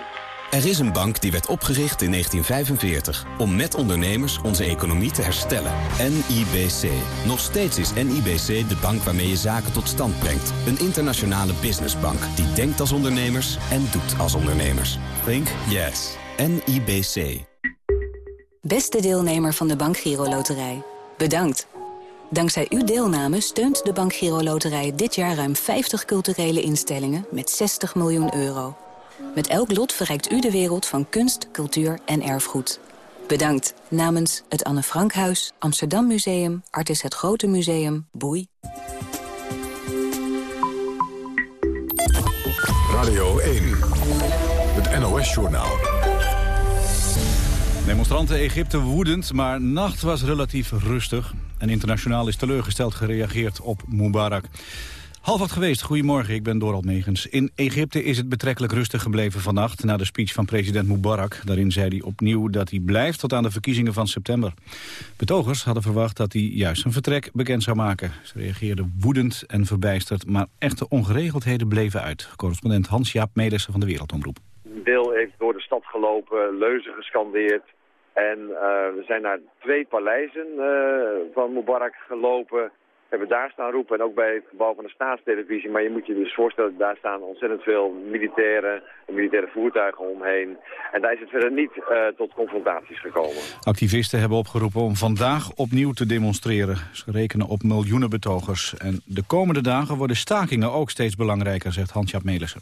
Er is een bank die werd opgericht in 1945 om met ondernemers onze economie te herstellen. NIBC. Nog steeds is NIBC de bank waarmee je zaken tot stand brengt. Een internationale businessbank die denkt als ondernemers en doet als ondernemers. Think yes. NIBC. Beste deelnemer van de Bank Giro Loterij. Bedankt. Dankzij uw deelname steunt de Bank Giro Loterij dit jaar ruim 50 culturele instellingen met 60 miljoen euro. Met elk lot verrijkt u de wereld van kunst, cultuur en erfgoed. Bedankt namens het Anne Frankhuis, Amsterdam Museum, Artis het Grote Museum, Boei. Radio 1, het NOS-journaal. Demonstranten Egypte woedend, maar nacht was relatief rustig. En internationaal is teleurgesteld gereageerd op Mubarak. Half wat geweest, goedemorgen, ik ben Dorald Megens. In Egypte is het betrekkelijk rustig gebleven vannacht... na de speech van president Mubarak. Daarin zei hij opnieuw dat hij blijft tot aan de verkiezingen van september. Betogers hadden verwacht dat hij juist zijn vertrek bekend zou maken. Ze reageerden woedend en verbijsterd, maar echte ongeregeldheden bleven uit. Correspondent Hans-Jaap Medersen van de Wereldomroep. Deel heeft door de stad gelopen, leuzen gescandeerd... En uh, we zijn naar twee paleizen uh, van Mubarak gelopen hebben daar staan roepen en ook bij het gebouw van de staatstelevisie. Maar je moet je dus voorstellen, daar staan ontzettend veel militairen en militaire voertuigen omheen. En daar is het verder niet uh, tot confrontaties gekomen. Activisten hebben opgeroepen om vandaag opnieuw te demonstreren. Ze rekenen op miljoenen betogers. En de komende dagen worden stakingen ook steeds belangrijker, zegt Hans-Jaap Melissen.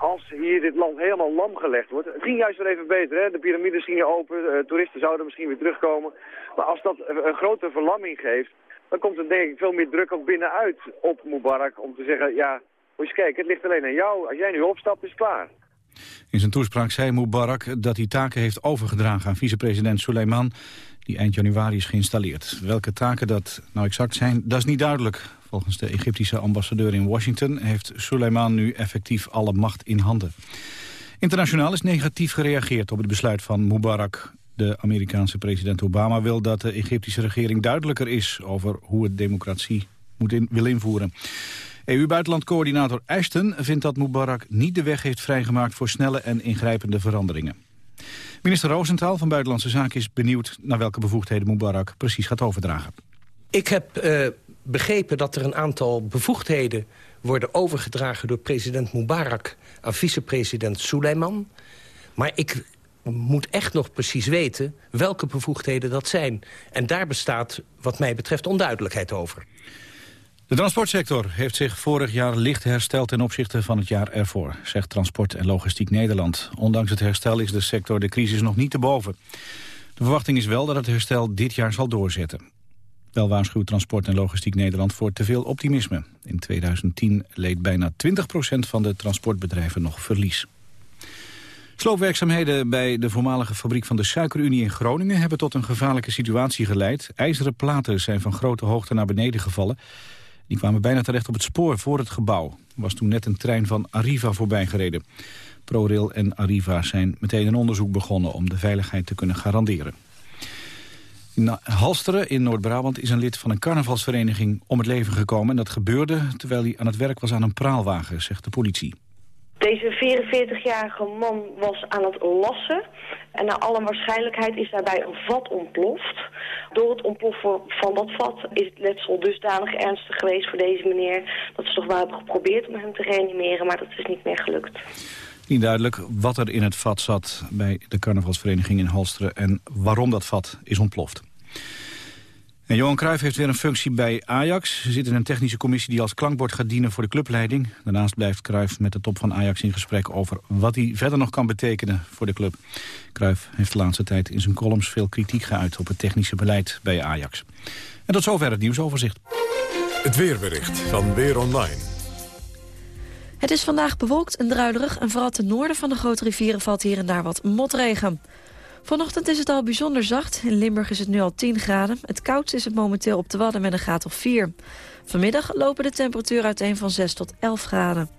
Als hier dit land helemaal lam gelegd wordt, het ging juist weer even beter. Hè? De piramides gingen open, uh, toeristen zouden misschien weer terugkomen. Maar als dat een grote verlamming geeft, dan komt er denk ik veel meer druk ook binnenuit op Mubarak om te zeggen, ja, moet je kijken, het ligt alleen aan jou. Als jij nu opstapt, is het klaar. In zijn toespraak zei Mubarak dat hij taken heeft overgedragen aan vicepresident Suleiman, die eind januari is geïnstalleerd. Welke taken dat nou exact zijn, dat is niet duidelijk. Volgens de Egyptische ambassadeur in Washington heeft Suleiman nu effectief alle macht in handen. Internationaal is negatief gereageerd op het besluit van Mubarak. De Amerikaanse president Obama wil dat de Egyptische regering duidelijker is over hoe het democratie moet in, wil invoeren. EU-buitenlandcoördinator Ashton vindt dat Mubarak niet de weg heeft vrijgemaakt voor snelle en ingrijpende veranderingen. Minister Roosentaal van Buitenlandse Zaken is benieuwd naar welke bevoegdheden Mubarak precies gaat overdragen. Ik heb uh, begrepen dat er een aantal bevoegdheden worden overgedragen door president Mubarak aan vicepresident Suleiman. Maar ik moet echt nog precies weten welke bevoegdheden dat zijn. En daar bestaat wat mij betreft onduidelijkheid over. De transportsector heeft zich vorig jaar licht hersteld ten opzichte van het jaar ervoor, zegt Transport en Logistiek Nederland. Ondanks het herstel is de sector de crisis nog niet te boven. De verwachting is wel dat het herstel dit jaar zal doorzetten. Wel waarschuwt Transport en Logistiek Nederland voor te veel optimisme. In 2010 leed bijna 20% van de transportbedrijven nog verlies. Sloopwerkzaamheden bij de voormalige fabriek van de Suikerunie in Groningen hebben tot een gevaarlijke situatie geleid. IJzeren platen zijn van grote hoogte naar beneden gevallen Die kwamen bijna terecht op het spoor voor het gebouw. Er was toen net een trein van Arriva voorbij gereden. ProRail en Arriva zijn meteen een onderzoek begonnen om de veiligheid te kunnen garanderen. In Halsteren in Noord-Brabant is een lid van een carnavalsvereniging om het leven gekomen. En dat gebeurde terwijl hij aan het werk was aan een praalwagen, zegt de politie. Deze 44-jarige man was aan het lassen. En naar alle waarschijnlijkheid is daarbij een vat ontploft. Door het ontploffen van dat vat is het letsel dusdanig ernstig geweest voor deze meneer... dat ze toch wel hebben geprobeerd om hem te reanimeren, maar dat is niet meer gelukt. Niet duidelijk wat er in het vat zat bij de carnavalsvereniging in Halsteren... en waarom dat vat is ontploft. En Johan Cruijff heeft weer een functie bij Ajax. Ze zit in een technische commissie die als klankbord gaat dienen voor de clubleiding. Daarnaast blijft Cruijff met de top van Ajax in gesprek over wat hij verder nog kan betekenen voor de club. Cruijff heeft de laatste tijd in zijn columns veel kritiek geuit op het technische beleid bij Ajax. En tot zover het nieuwsoverzicht. Het weerbericht van Weer Online. Het is vandaag bewolkt en druilerig en vooral ten noorden van de grote rivieren valt hier en daar wat motregen. Vanochtend is het al bijzonder zacht. In Limburg is het nu al 10 graden. Het koudste is het momenteel op de Wadden met een graad of 4. Vanmiddag lopen de temperaturen uiteen van 6 tot 11 graden.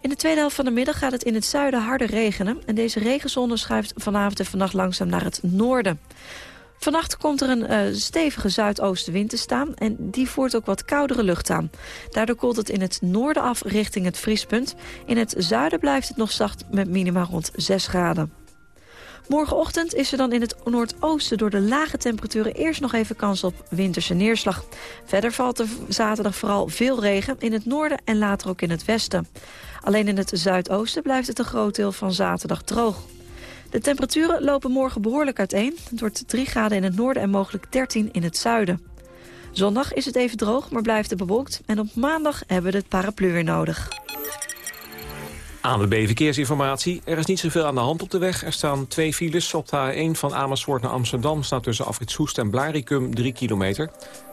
In de tweede helft van de middag gaat het in het zuiden harder regenen. En deze regenzone schuift vanavond en vannacht langzaam naar het noorden. Vannacht komt er een uh, stevige zuidoostenwind te staan en die voert ook wat koudere lucht aan. Daardoor koelt het in het noorden af richting het vriespunt. In het zuiden blijft het nog zacht met minima rond 6 graden. Morgenochtend is er dan in het noordoosten door de lage temperaturen eerst nog even kans op winterse neerslag. Verder valt er zaterdag vooral veel regen in het noorden en later ook in het westen. Alleen in het zuidoosten blijft het een groot deel van zaterdag droog. De temperaturen lopen morgen behoorlijk uiteen. Het wordt 3 graden in het noorden en mogelijk 13 in het zuiden. Zondag is het even droog, maar blijft het bewolkt. En op maandag hebben we het paraplu weer nodig. ANWB Verkeersinformatie. Er is niet zoveel aan de hand op de weg. Er staan twee files. Op de A1 van Amersfoort naar Amsterdam staat tussen Afrit Soest en Blaricum 3 kilometer.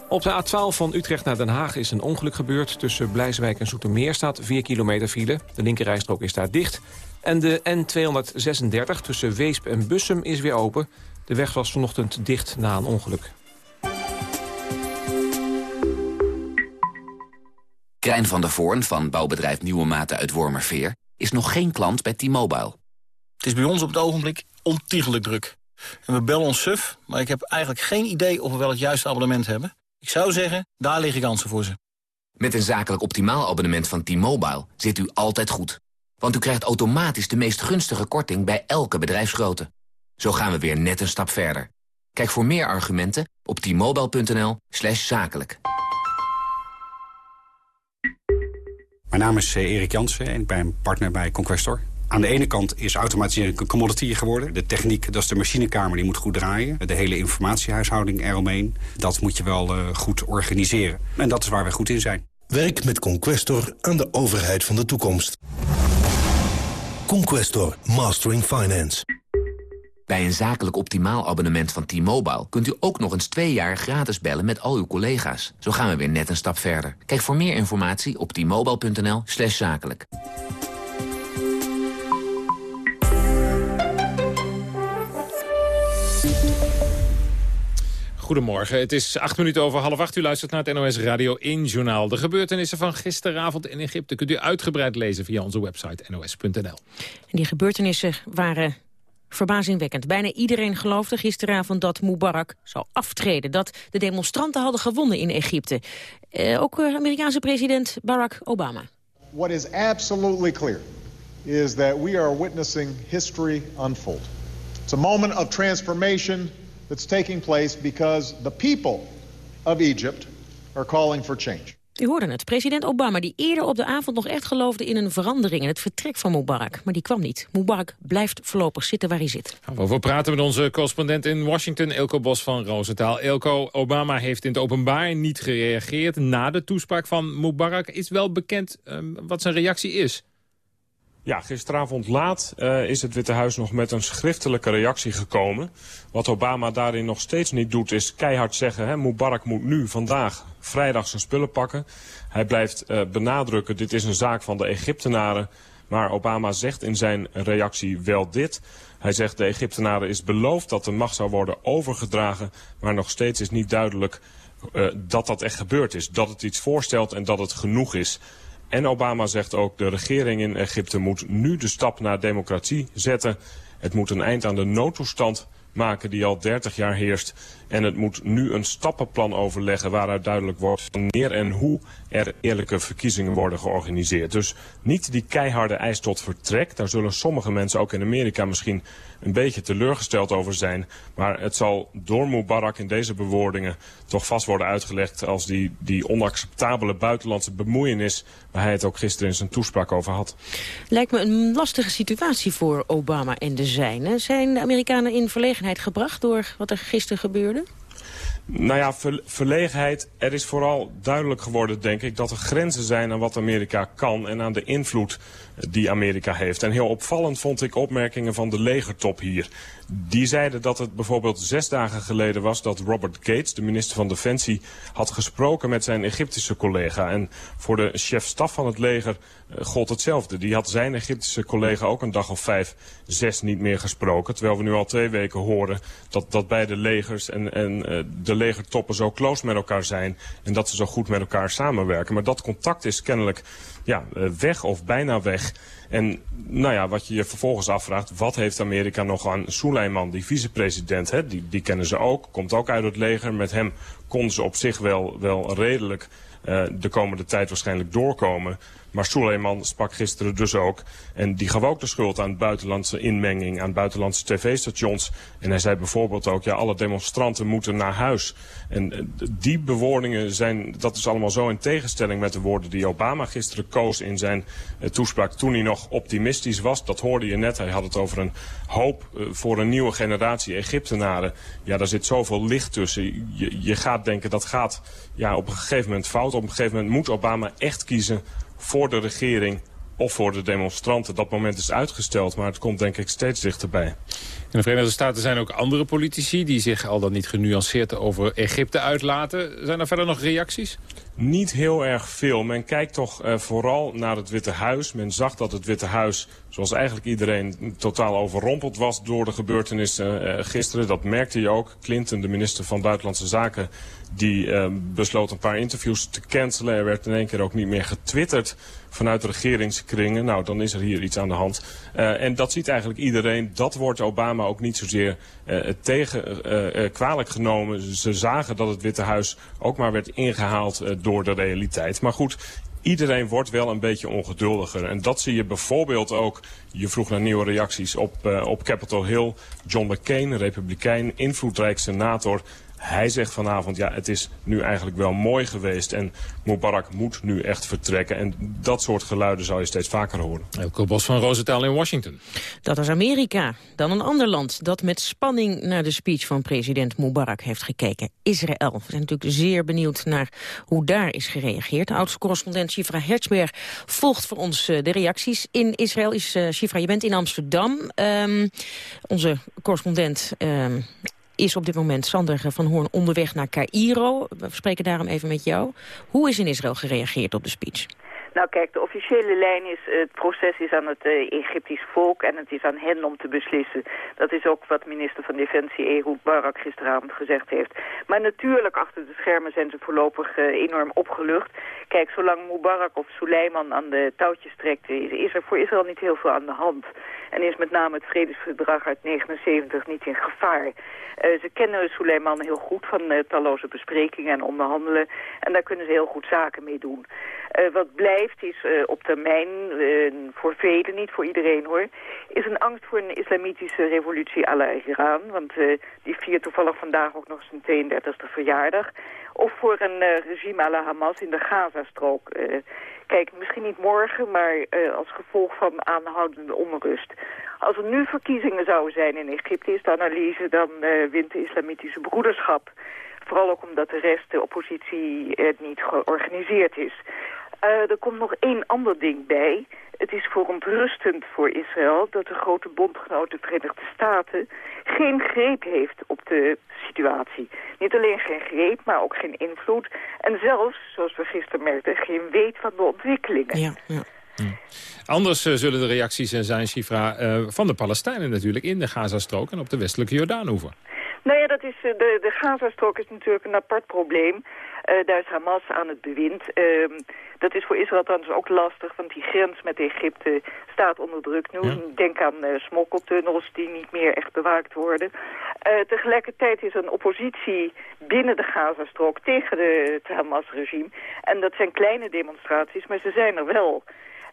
Op de A12 van Utrecht naar Den Haag is een ongeluk gebeurd. Tussen Blijswijk en Zoetermeer staat 4 kilometer file. De linkerrijstrook is daar dicht. En de N236 tussen Weesp en Bussum is weer open. De weg was vanochtend dicht na een ongeluk. Krijn van der Voorn van bouwbedrijf Nieuwe Maten uit Wormerveer is nog geen klant bij T-Mobile. Het is bij ons op het ogenblik ontiegelijk druk. En we bellen ons suf, maar ik heb eigenlijk geen idee of we wel het juiste abonnement hebben. Ik zou zeggen, daar liggen kansen voor ze. Met een zakelijk optimaal abonnement van T-Mobile zit u altijd goed. Want u krijgt automatisch de meest gunstige korting bij elke bedrijfsgrootte. Zo gaan we weer net een stap verder. Kijk voor meer argumenten op t-mobile.nl zakelijk. Mijn naam is eh, Erik Jansen en ik ben partner bij Conquestor. Aan de ene kant is automatisering een commodity geworden. De techniek, dat is de machinekamer, die moet goed draaien. De hele informatiehuishouding eromheen, dat moet je wel uh, goed organiseren. En dat is waar we goed in zijn. Werk met Conquestor aan de overheid van de toekomst. Conquestor, Mastering Finance. Bij een zakelijk optimaal abonnement van T-Mobile... kunt u ook nog eens twee jaar gratis bellen met al uw collega's. Zo gaan we weer net een stap verder. Kijk voor meer informatie op t-mobile.nl slash zakelijk. Goedemorgen, het is acht minuten over half acht. U luistert naar het NOS Radio 1 Journaal. De gebeurtenissen van gisteravond in Egypte kunt u uitgebreid lezen via onze website nos.nl. Die gebeurtenissen waren verbazingwekkend. Bijna iedereen geloofde gisteravond dat Mubarak zou aftreden. Dat de demonstranten hadden gewonnen in Egypte. Eh, ook uh, Amerikaanse president Barack Obama. What is absolutely clear is that we are witnessing history unfold. It's a moment of transformation that's taking place because the people of Egypt are calling for change. U hoorde het, president Obama, die eerder op de avond nog echt geloofde in een verandering in het vertrek van Mubarak. Maar die kwam niet. Mubarak blijft voorlopig zitten waar hij zit. We praten met onze correspondent in Washington, Elko Bos van Roosentaal. Elko, Obama heeft in het openbaar niet gereageerd na de toespraak van Mubarak. Is wel bekend um, wat zijn reactie is? Ja, gisteravond laat uh, is het Witte Huis nog met een schriftelijke reactie gekomen. Wat Obama daarin nog steeds niet doet is keihard zeggen... Hè, Mubarak moet nu, vandaag, vrijdag zijn spullen pakken. Hij blijft uh, benadrukken, dit is een zaak van de Egyptenaren. Maar Obama zegt in zijn reactie wel dit. Hij zegt de Egyptenaren is beloofd dat de macht zou worden overgedragen... maar nog steeds is niet duidelijk uh, dat dat echt gebeurd is. Dat het iets voorstelt en dat het genoeg is. En Obama zegt ook, de regering in Egypte moet nu de stap naar democratie zetten. Het moet een eind aan de noodtoestand maken die al 30 jaar heerst. En het moet nu een stappenplan overleggen waaruit duidelijk wordt wanneer en hoe er eerlijke verkiezingen worden georganiseerd. Dus niet die keiharde eis tot vertrek. Daar zullen sommige mensen ook in Amerika misschien een beetje teleurgesteld over zijn. Maar het zal door Mubarak in deze bewoordingen toch vast worden uitgelegd als die, die onacceptabele buitenlandse bemoeienis waar hij het ook gisteren in zijn toespraak over had. Lijkt me een lastige situatie voor Obama en de zijnen. Zijn de Amerikanen in verlegenheid gebracht door wat er gisteren gebeurde? Nou ja, verlegenheid. Er is vooral duidelijk geworden, denk ik, dat er grenzen zijn aan wat Amerika kan en aan de invloed die Amerika heeft. En heel opvallend vond ik opmerkingen van de legertop hier. Die zeiden dat het bijvoorbeeld zes dagen geleden was dat Robert Gates, de minister van Defensie, had gesproken met zijn Egyptische collega. En voor de chef-staf van het leger uh, gold hetzelfde. Die had zijn Egyptische collega ook een dag of vijf, zes niet meer gesproken. Terwijl we nu al twee weken horen dat, dat beide legers en, en uh, de legertoppen zo close met elkaar zijn. En dat ze zo goed met elkaar samenwerken. Maar dat contact is kennelijk ja, uh, weg of bijna weg. En nou ja, wat je je vervolgens afvraagt, wat heeft Amerika nog aan Suleiman, die vicepresident, hè? Die, die kennen ze ook, komt ook uit het leger. Met hem konden ze op zich wel, wel redelijk uh, de komende tijd waarschijnlijk doorkomen. Maar Suleiman sprak gisteren dus ook. En die gaf ook de schuld aan buitenlandse inmenging, aan buitenlandse tv-stations. En hij zei bijvoorbeeld ook, ja, alle demonstranten moeten naar huis. En uh, die bewoordingen zijn, dat is allemaal zo in tegenstelling met de woorden die Obama gisteren koos in zijn uh, toespraak. Toen hij nog optimistisch was, dat hoorde je net. Hij had het over een hoop uh, voor een nieuwe generatie Egyptenaren. Ja, daar zit zoveel licht tussen. Je, je gaat denken, dat gaat ja, op een gegeven moment fout. Op een gegeven moment moet Obama echt kiezen voor de regering of voor de demonstranten. Dat moment is uitgesteld, maar het komt denk ik steeds dichterbij. In de Verenigde Staten zijn ook andere politici... die zich al dan niet genuanceerd over Egypte uitlaten. Zijn er verder nog reacties? Niet heel erg veel. Men kijkt toch uh, vooral naar het Witte Huis. Men zag dat het Witte Huis, zoals eigenlijk iedereen, totaal overrompeld was door de gebeurtenissen uh, gisteren. Dat merkte je ook. Clinton, de minister van Buitenlandse Zaken, die uh, besloot een paar interviews te cancelen. Er werd in één keer ook niet meer getwitterd vanuit regeringskringen. Nou, dan is er hier iets aan de hand. En dat ziet eigenlijk iedereen. Dat wordt Obama ook niet zozeer uh, tegen uh, kwalijk genomen. Ze zagen dat het Witte Huis ook maar werd ingehaald door de realiteit. Maar goed, iedereen wordt wel een beetje ongeduldiger. En dat zie je bijvoorbeeld ook, je vroeg naar nieuwe reacties op, op Capitol Hill. John McCain, republikein, invloedrijk senator, hij zegt vanavond, ja, het is nu eigenlijk wel mooi geweest... en Mubarak moet nu echt vertrekken. En dat soort geluiden zou je steeds vaker horen. Elke Bos van Rosenthal in Washington. Dat is Amerika. Dan een ander land dat met spanning naar de speech van president Mubarak heeft gekeken. Israël. We zijn natuurlijk zeer benieuwd naar hoe daar is gereageerd. Oudste correspondent Shifra Hertzberg volgt voor ons de reacties. In Israël is, uh, Shifra, je bent in Amsterdam. Um, onze correspondent um, is op dit moment Sander van Hoorn onderweg naar Cairo. We spreken daarom even met jou. Hoe is in Israël gereageerd op de speech? Nou kijk, de officiële lijn is, het proces is aan het uh, Egyptisch volk en het is aan hen om te beslissen. Dat is ook wat minister van Defensie Ehud Barak gisteravond gezegd heeft. Maar natuurlijk, achter de schermen zijn ze voorlopig uh, enorm opgelucht. Kijk, zolang Mubarak of Suleiman aan de touwtjes trekt, is, er voor Israël niet heel veel aan de hand. En is met name het vredesverdrag uit 79 niet in gevaar. Uh, ze kennen Suleiman heel goed van talloze besprekingen en onderhandelen. En daar kunnen ze heel goed zaken mee doen. Uh, wat blijft is uh, op termijn, uh, voor velen, niet voor iedereen hoor, is een angst voor een islamitische revolutie à la Iran. Want die viert toevallig vandaag ook nog zijn 32e verjaardag. Of voor een regime à la Hamas in de Gazastrook. kijk, misschien niet morgen, maar als gevolg van aanhoudende onrust. Als er nu verkiezingen zouden zijn in Egypte, is de analyse, dan wint de islamitische broederschap. Vooral ook omdat de rest, de oppositie, uh, niet georganiseerd is. Uh, er komt nog één ander ding bij. Het is verontrustend voor Israël dat de grote bondgenoot de Verenigde Staten geen greep heeft op de situatie. Niet alleen geen greep, maar ook geen invloed. En zelfs, zoals we gisteren merkten, geen weet van de ontwikkelingen. Ja, ja. Hmm. Anders uh, zullen de reacties zijn, Shifra, uh, van de Palestijnen natuurlijk... in de Gazastrook en op de westelijke Jordaanoever. Nou ja, dat is, eh, de, de Gazastrook is natuurlijk een apart probleem. Uh, daar is Hamas aan het bewind. Uh, dat is voor Israël trouwens ook lastig, want die grens met Egypte staat onder druk nu. Denk aan uh, smokkeltunnels die niet meer echt bewaakt worden. tegelijkertijd is er een oppositie binnen de Gazastrook tegen de, het Hamas-regime. En dat zijn kleine demonstraties, maar ze zijn er wel.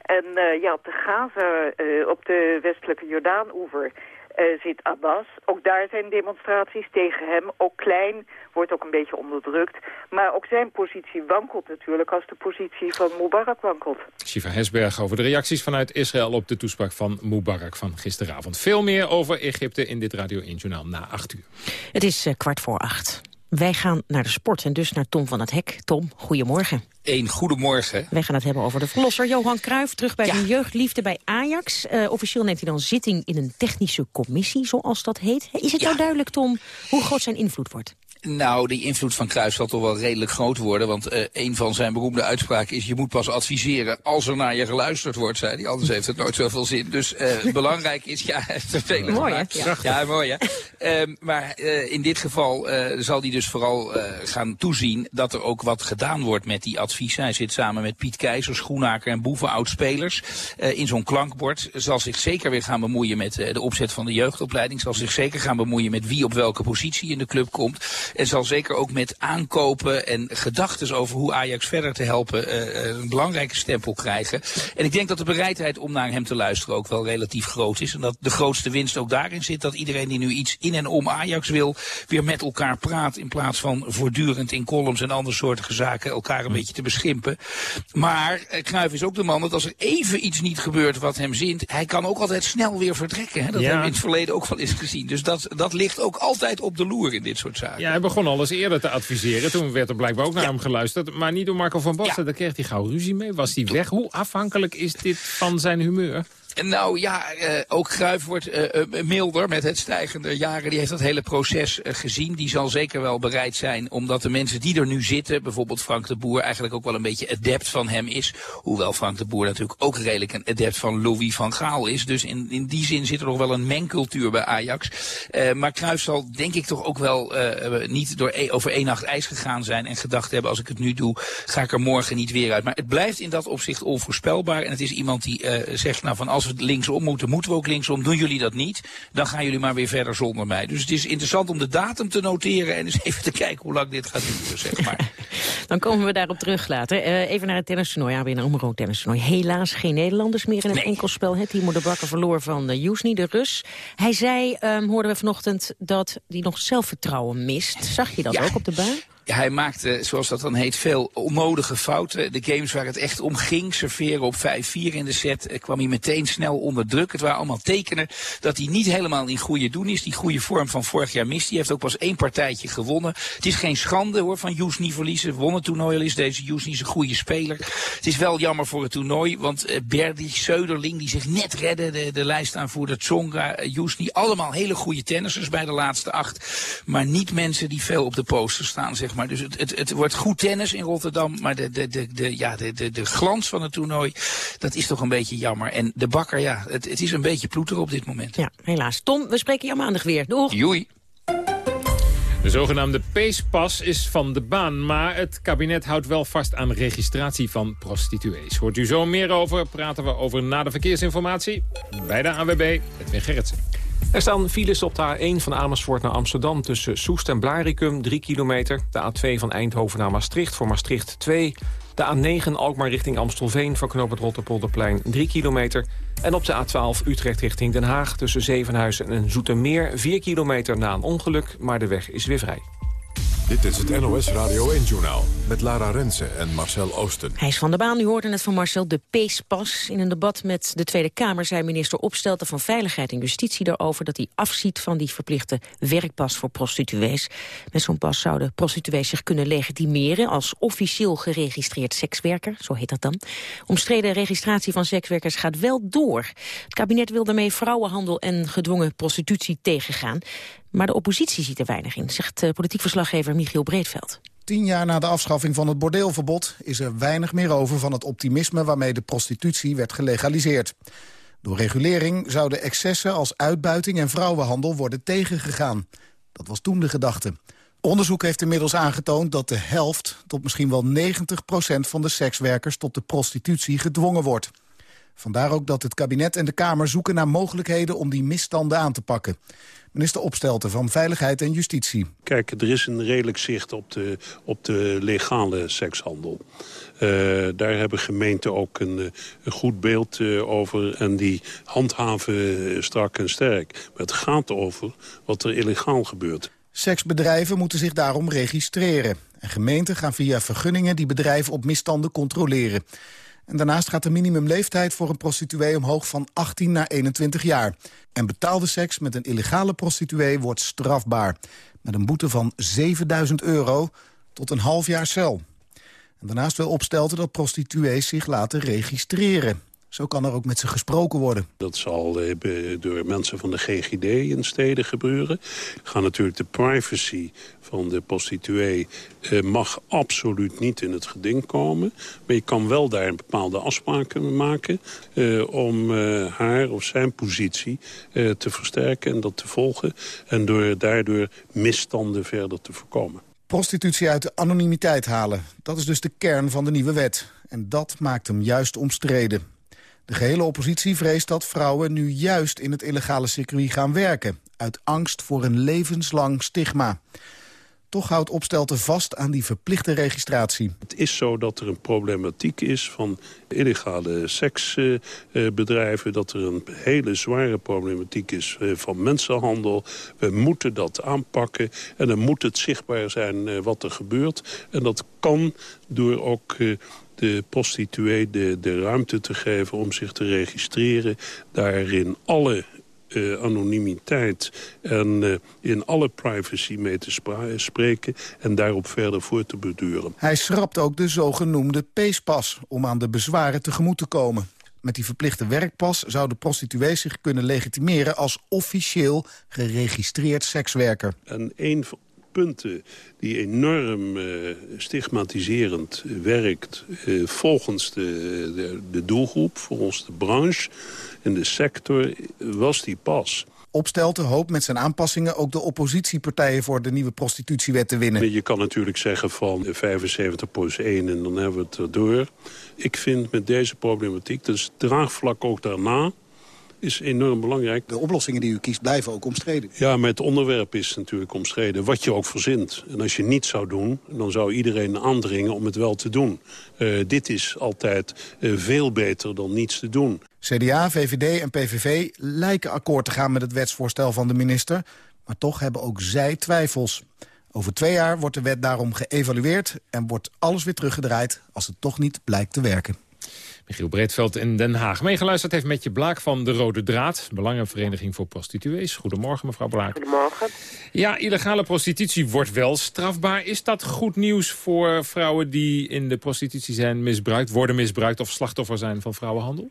En ja, op de Gaza, op de westelijke Jordaan-oever uh, zit Abbas. Ook daar zijn demonstraties tegen hem. Ook klein wordt ook een beetje onderdrukt. Maar ook zijn positie wankelt natuurlijk als de positie van Mubarak wankelt. Shiva Hesberg over de reacties vanuit Israël op de toespraak van Mubarak van gisteravond. Veel meer over Egypte in dit Radio 1 Journaal na acht uur. Het is uh, kwart voor acht. Wij gaan naar de sport en dus naar Tom van het Hek. Tom, goedemorgen. Een goedemorgen. Wij gaan het hebben over de verlosser Johan Cruijff. Terug bij de jeugdliefde bij Ajax. Uh, officieel neemt hij dan zitting in een technische commissie, zoals dat heet. Is het nou duidelijk, Tom, hoe groot zijn invloed wordt? Nou, die invloed van Cruijff zal toch wel redelijk groot worden. Want uh, een van zijn beroemde uitspraken is... je moet pas adviseren als er naar je geluisterd wordt, zei hij. Anders heeft het nooit zoveel zin. Dus uh, belangrijk is... Ja, vervelend mooi, hè? Ja. ja, mooi, hè? Uh, maar in dit geval zal hij dus vooral gaan toezien... dat er ook wat gedaan wordt met die adviezen. Hij zit samen met Piet Keizer, Schoenaker en Boeven, oudspelers... in zo'n klankbord. Zal zich zeker weer gaan bemoeien met de opzet van de jeugdopleiding. Zal zich zeker gaan bemoeien met wie op welke positie in de club komt... En zal zeker ook met aankopen en gedachten over hoe Ajax verder te helpen uh, een belangrijke stempel krijgen. En ik denk dat de bereidheid om naar hem te luisteren ook wel relatief groot is. En dat de grootste winst ook daarin zit dat iedereen die nu iets in en om Ajax wil, weer met elkaar praat. In plaats van voortdurend in columns en andere soorten zaken elkaar een beetje te beschimpen. Maar uh, Cruijff is ook de man dat als er even iets niet gebeurt wat hem zint, hij kan ook altijd snel weer vertrekken. Hè? Dat hebben we in het verleden ook wel eens gezien. Dus dat, dat ligt ook altijd op de loer in dit soort zaken. Ja, begon alles eerder te adviseren. Toen werd er blijkbaar ook naar hem geluisterd. Maar niet door Marco van Basten. Ja. Daar kreeg hij gauw ruzie mee. Was hij weg? Hoe afhankelijk is dit van zijn humeur? Nou ja, uh, ook Cruijff wordt uh, milder met het stijgende jaren. Die heeft dat hele proces gezien. Die zal zeker wel bereid zijn, omdat de mensen die er nu zitten... bijvoorbeeld Frank de Boer eigenlijk ook wel een beetje adept van hem is. Hoewel Frank de Boer natuurlijk ook redelijk een adept van Louis van Gaal is. Dus in, in die zin zit er nog wel een mengcultuur bij Ajax. maar Cruijff zal denk ik toch ook wel niet door e over één nacht ijs gegaan zijn... en gedacht hebben, als ik het nu doe, ga ik er morgen niet weer uit. Maar het blijft in dat opzicht onvoorspelbaar. En het is iemand die zegt, nou van we linksom moeten, moeten we ook linksom. Doen jullie dat niet, dan gaan jullie maar weer verder zonder mij. Dus het is interessant om de datum te noteren en eens even te kijken hoe lang dit gaat duren, zeg maar. dan komen we daarop terug later. Uh, even naar het tennistoernooi, ABN AMRO tennistoernooi. Helaas geen Nederlanders meer in het nee. enkelspel. Het Timo de Bakker verloor van uh, Jusni, de Rus. Hij zei, um, hoorden we vanochtend, dat hij nog zelfvertrouwen mist. Zag je dat ja. ook op de baan? Hij maakte, zoals dat dan heet, veel onnodige fouten. De games waar het echt om ging, serveren op 5-4 in de set, eh, kwam hij meteen snel onder druk. Het waren allemaal tekenen dat hij niet helemaal in goede doen is. Die goede vorm van vorig jaar mist. Die heeft ook pas één partijtje gewonnen. Het is geen schande hoor van Joes niet verliezen. Won het toernooi al is deze Joes niet een goede speler. Het is wel jammer voor het toernooi, want uh, Berdy, Söderling, die zich net redden, de, de lijstaanvoerder Tsonga, Joes niet, allemaal hele goede tennissers bij de laatste acht. Maar niet mensen die veel op de poster staan, maar. Dus het, het, het wordt goed tennis in Rotterdam, maar de, de, de, de, ja, de, de, de glans van het toernooi, dat is toch een beetje jammer. En de bakker, ja, het, het is een beetje ploeter op dit moment. Ja, helaas. Tom, we spreken jou maandag weer. Doeg! Joei! De zogenaamde Pacepas is van de baan, maar het kabinet houdt wel vast aan registratie van prostituees. Hoort u zo meer over, praten we over na de verkeersinformatie bij de AWB, met Gerritsen. Er staan files op de A1 van Amersfoort naar Amsterdam... tussen Soest en Blaricum, 3 kilometer. De A2 van Eindhoven naar Maastricht, voor Maastricht 2. De A9 Alkmaar richting Amstelveen, voor knoop het Rotterpolderplein, 3 kilometer. En op de A12 Utrecht richting Den Haag... tussen Zevenhuizen en Zoetermeer, 4 kilometer na een ongeluk... maar de weg is weer vrij. Dit is het NOS Radio 1-journaal met Lara Rensen en Marcel Oosten. Hij is van de baan, u hoorde het van Marcel, de Peespas. In een debat met de Tweede Kamer zei minister Opstelten van Veiligheid en Justitie erover dat hij afziet van die verplichte werkpas voor prostituees. Met zo'n pas zouden prostituees zich kunnen legitimeren als officieel geregistreerd sekswerker, zo heet dat dan. Omstreden registratie van sekswerkers gaat wel door. Het kabinet wil daarmee vrouwenhandel en gedwongen prostitutie tegengaan. Maar de oppositie ziet er weinig in, zegt uh, politiek verslaggever Michiel Breedveld. Tien jaar na de afschaffing van het bordeelverbod is er weinig meer over van het optimisme waarmee de prostitutie werd gelegaliseerd. Door regulering zouden excessen als uitbuiting en vrouwenhandel worden tegengegaan. Dat was toen de gedachte. Onderzoek heeft inmiddels aangetoond dat de helft... tot misschien wel 90 procent van de sekswerkers tot de prostitutie gedwongen wordt. Vandaar ook dat het kabinet en de Kamer zoeken naar mogelijkheden... om die misstanden aan te pakken. Minister Opstelten van Veiligheid en Justitie. Kijk, er is een redelijk zicht op de, op de legale sekshandel. Uh, daar hebben gemeenten ook een, eh, een goed beeld uh, over en die handhaven strak en sterk. Maar het gaat over wat er illegaal gebeurt. Seksbedrijven moeten zich daarom registreren. En gemeenten gaan via vergunningen die bedrijven op misstanden controleren. En daarnaast gaat de minimumleeftijd voor een prostituee omhoog van 18 naar 21 jaar. En betaalde seks met een illegale prostituee wordt strafbaar. Met een boete van 7000 euro tot een half jaar cel. En daarnaast wil opstelten dat prostituees zich laten registreren. Zo kan er ook met ze gesproken worden. Dat zal eh, door mensen van de GGD in steden gebeuren. Gaan natuurlijk de privacy van de prostituee eh, mag absoluut niet in het geding komen. Maar je kan wel daar bepaalde afspraken maken... Eh, om haar of zijn positie te versterken en dat te volgen... en door, daardoor misstanden verder te voorkomen. Prostitutie uit de anonimiteit halen. Dat is dus de kern van de nieuwe wet. En dat maakt hem juist omstreden. De gehele oppositie vreest dat vrouwen nu juist in het illegale circuit gaan werken... uit angst voor een levenslang stigma. Toch houdt Opstelten vast aan die verplichte registratie. Het is zo dat er een problematiek is van illegale seksbedrijven... dat er een hele zware problematiek is eh, van mensenhandel. We moeten dat aanpakken en dan moet het zichtbaar zijn eh, wat er gebeurt. En dat kan door ook eh, de prostituee de, de ruimte te geven om zich te registreren. Daarin alle uh, anonimiteit en uh, in alle privacy mee te spreken... en daarop verder voor te beduren. Hij schrapt ook de zogenoemde peespas om aan de bezwaren tegemoet te komen. Met die verplichte werkpas zou de prostituee zich kunnen legitimeren... als officieel geregistreerd sekswerker. En een punten die enorm uh, stigmatiserend werkt... Uh, volgens de, de, de, doelgroep, volgens de branche en de sector, was die pas. Opstelte hoopt met zijn aanpassingen ook de oppositiepartijen voor de nieuwe prostitutiewet te winnen. Je kan natuurlijk zeggen van 75 plus 1 en dan hebben we het erdoor. Ik vind met deze problematiek, dus draagvlak ook daarna is enorm belangrijk. De oplossingen die u kiest blijven ook omstreden. Ja, maar het onderwerp is natuurlijk omstreden. Wat je ook verzint. En als je niets zou doen, dan zou iedereen aandringen om het wel te doen. Uh, dit is altijd uh, veel beter dan niets te doen. CDA, VVD en PVV lijken akkoord te gaan met het wetsvoorstel van de minister. Maar toch hebben ook zij twijfels. Over twee jaar wordt de wet daarom geëvalueerd... en wordt alles weer teruggedraaid als het toch niet blijkt te werken. Michiel Breedveld in Den Haag. Meegeluisterd heeft Metje Blaak van de Rode Draad. Belangenvereniging voor Prostituees. Goedemorgen, mevrouw Blaak. Goedemorgen. Ja, illegale prostitutie wordt wel strafbaar. Is dat goed nieuws voor vrouwen die in de prostitutie zijn misbruikt... worden misbruikt of slachtoffer zijn van vrouwenhandel?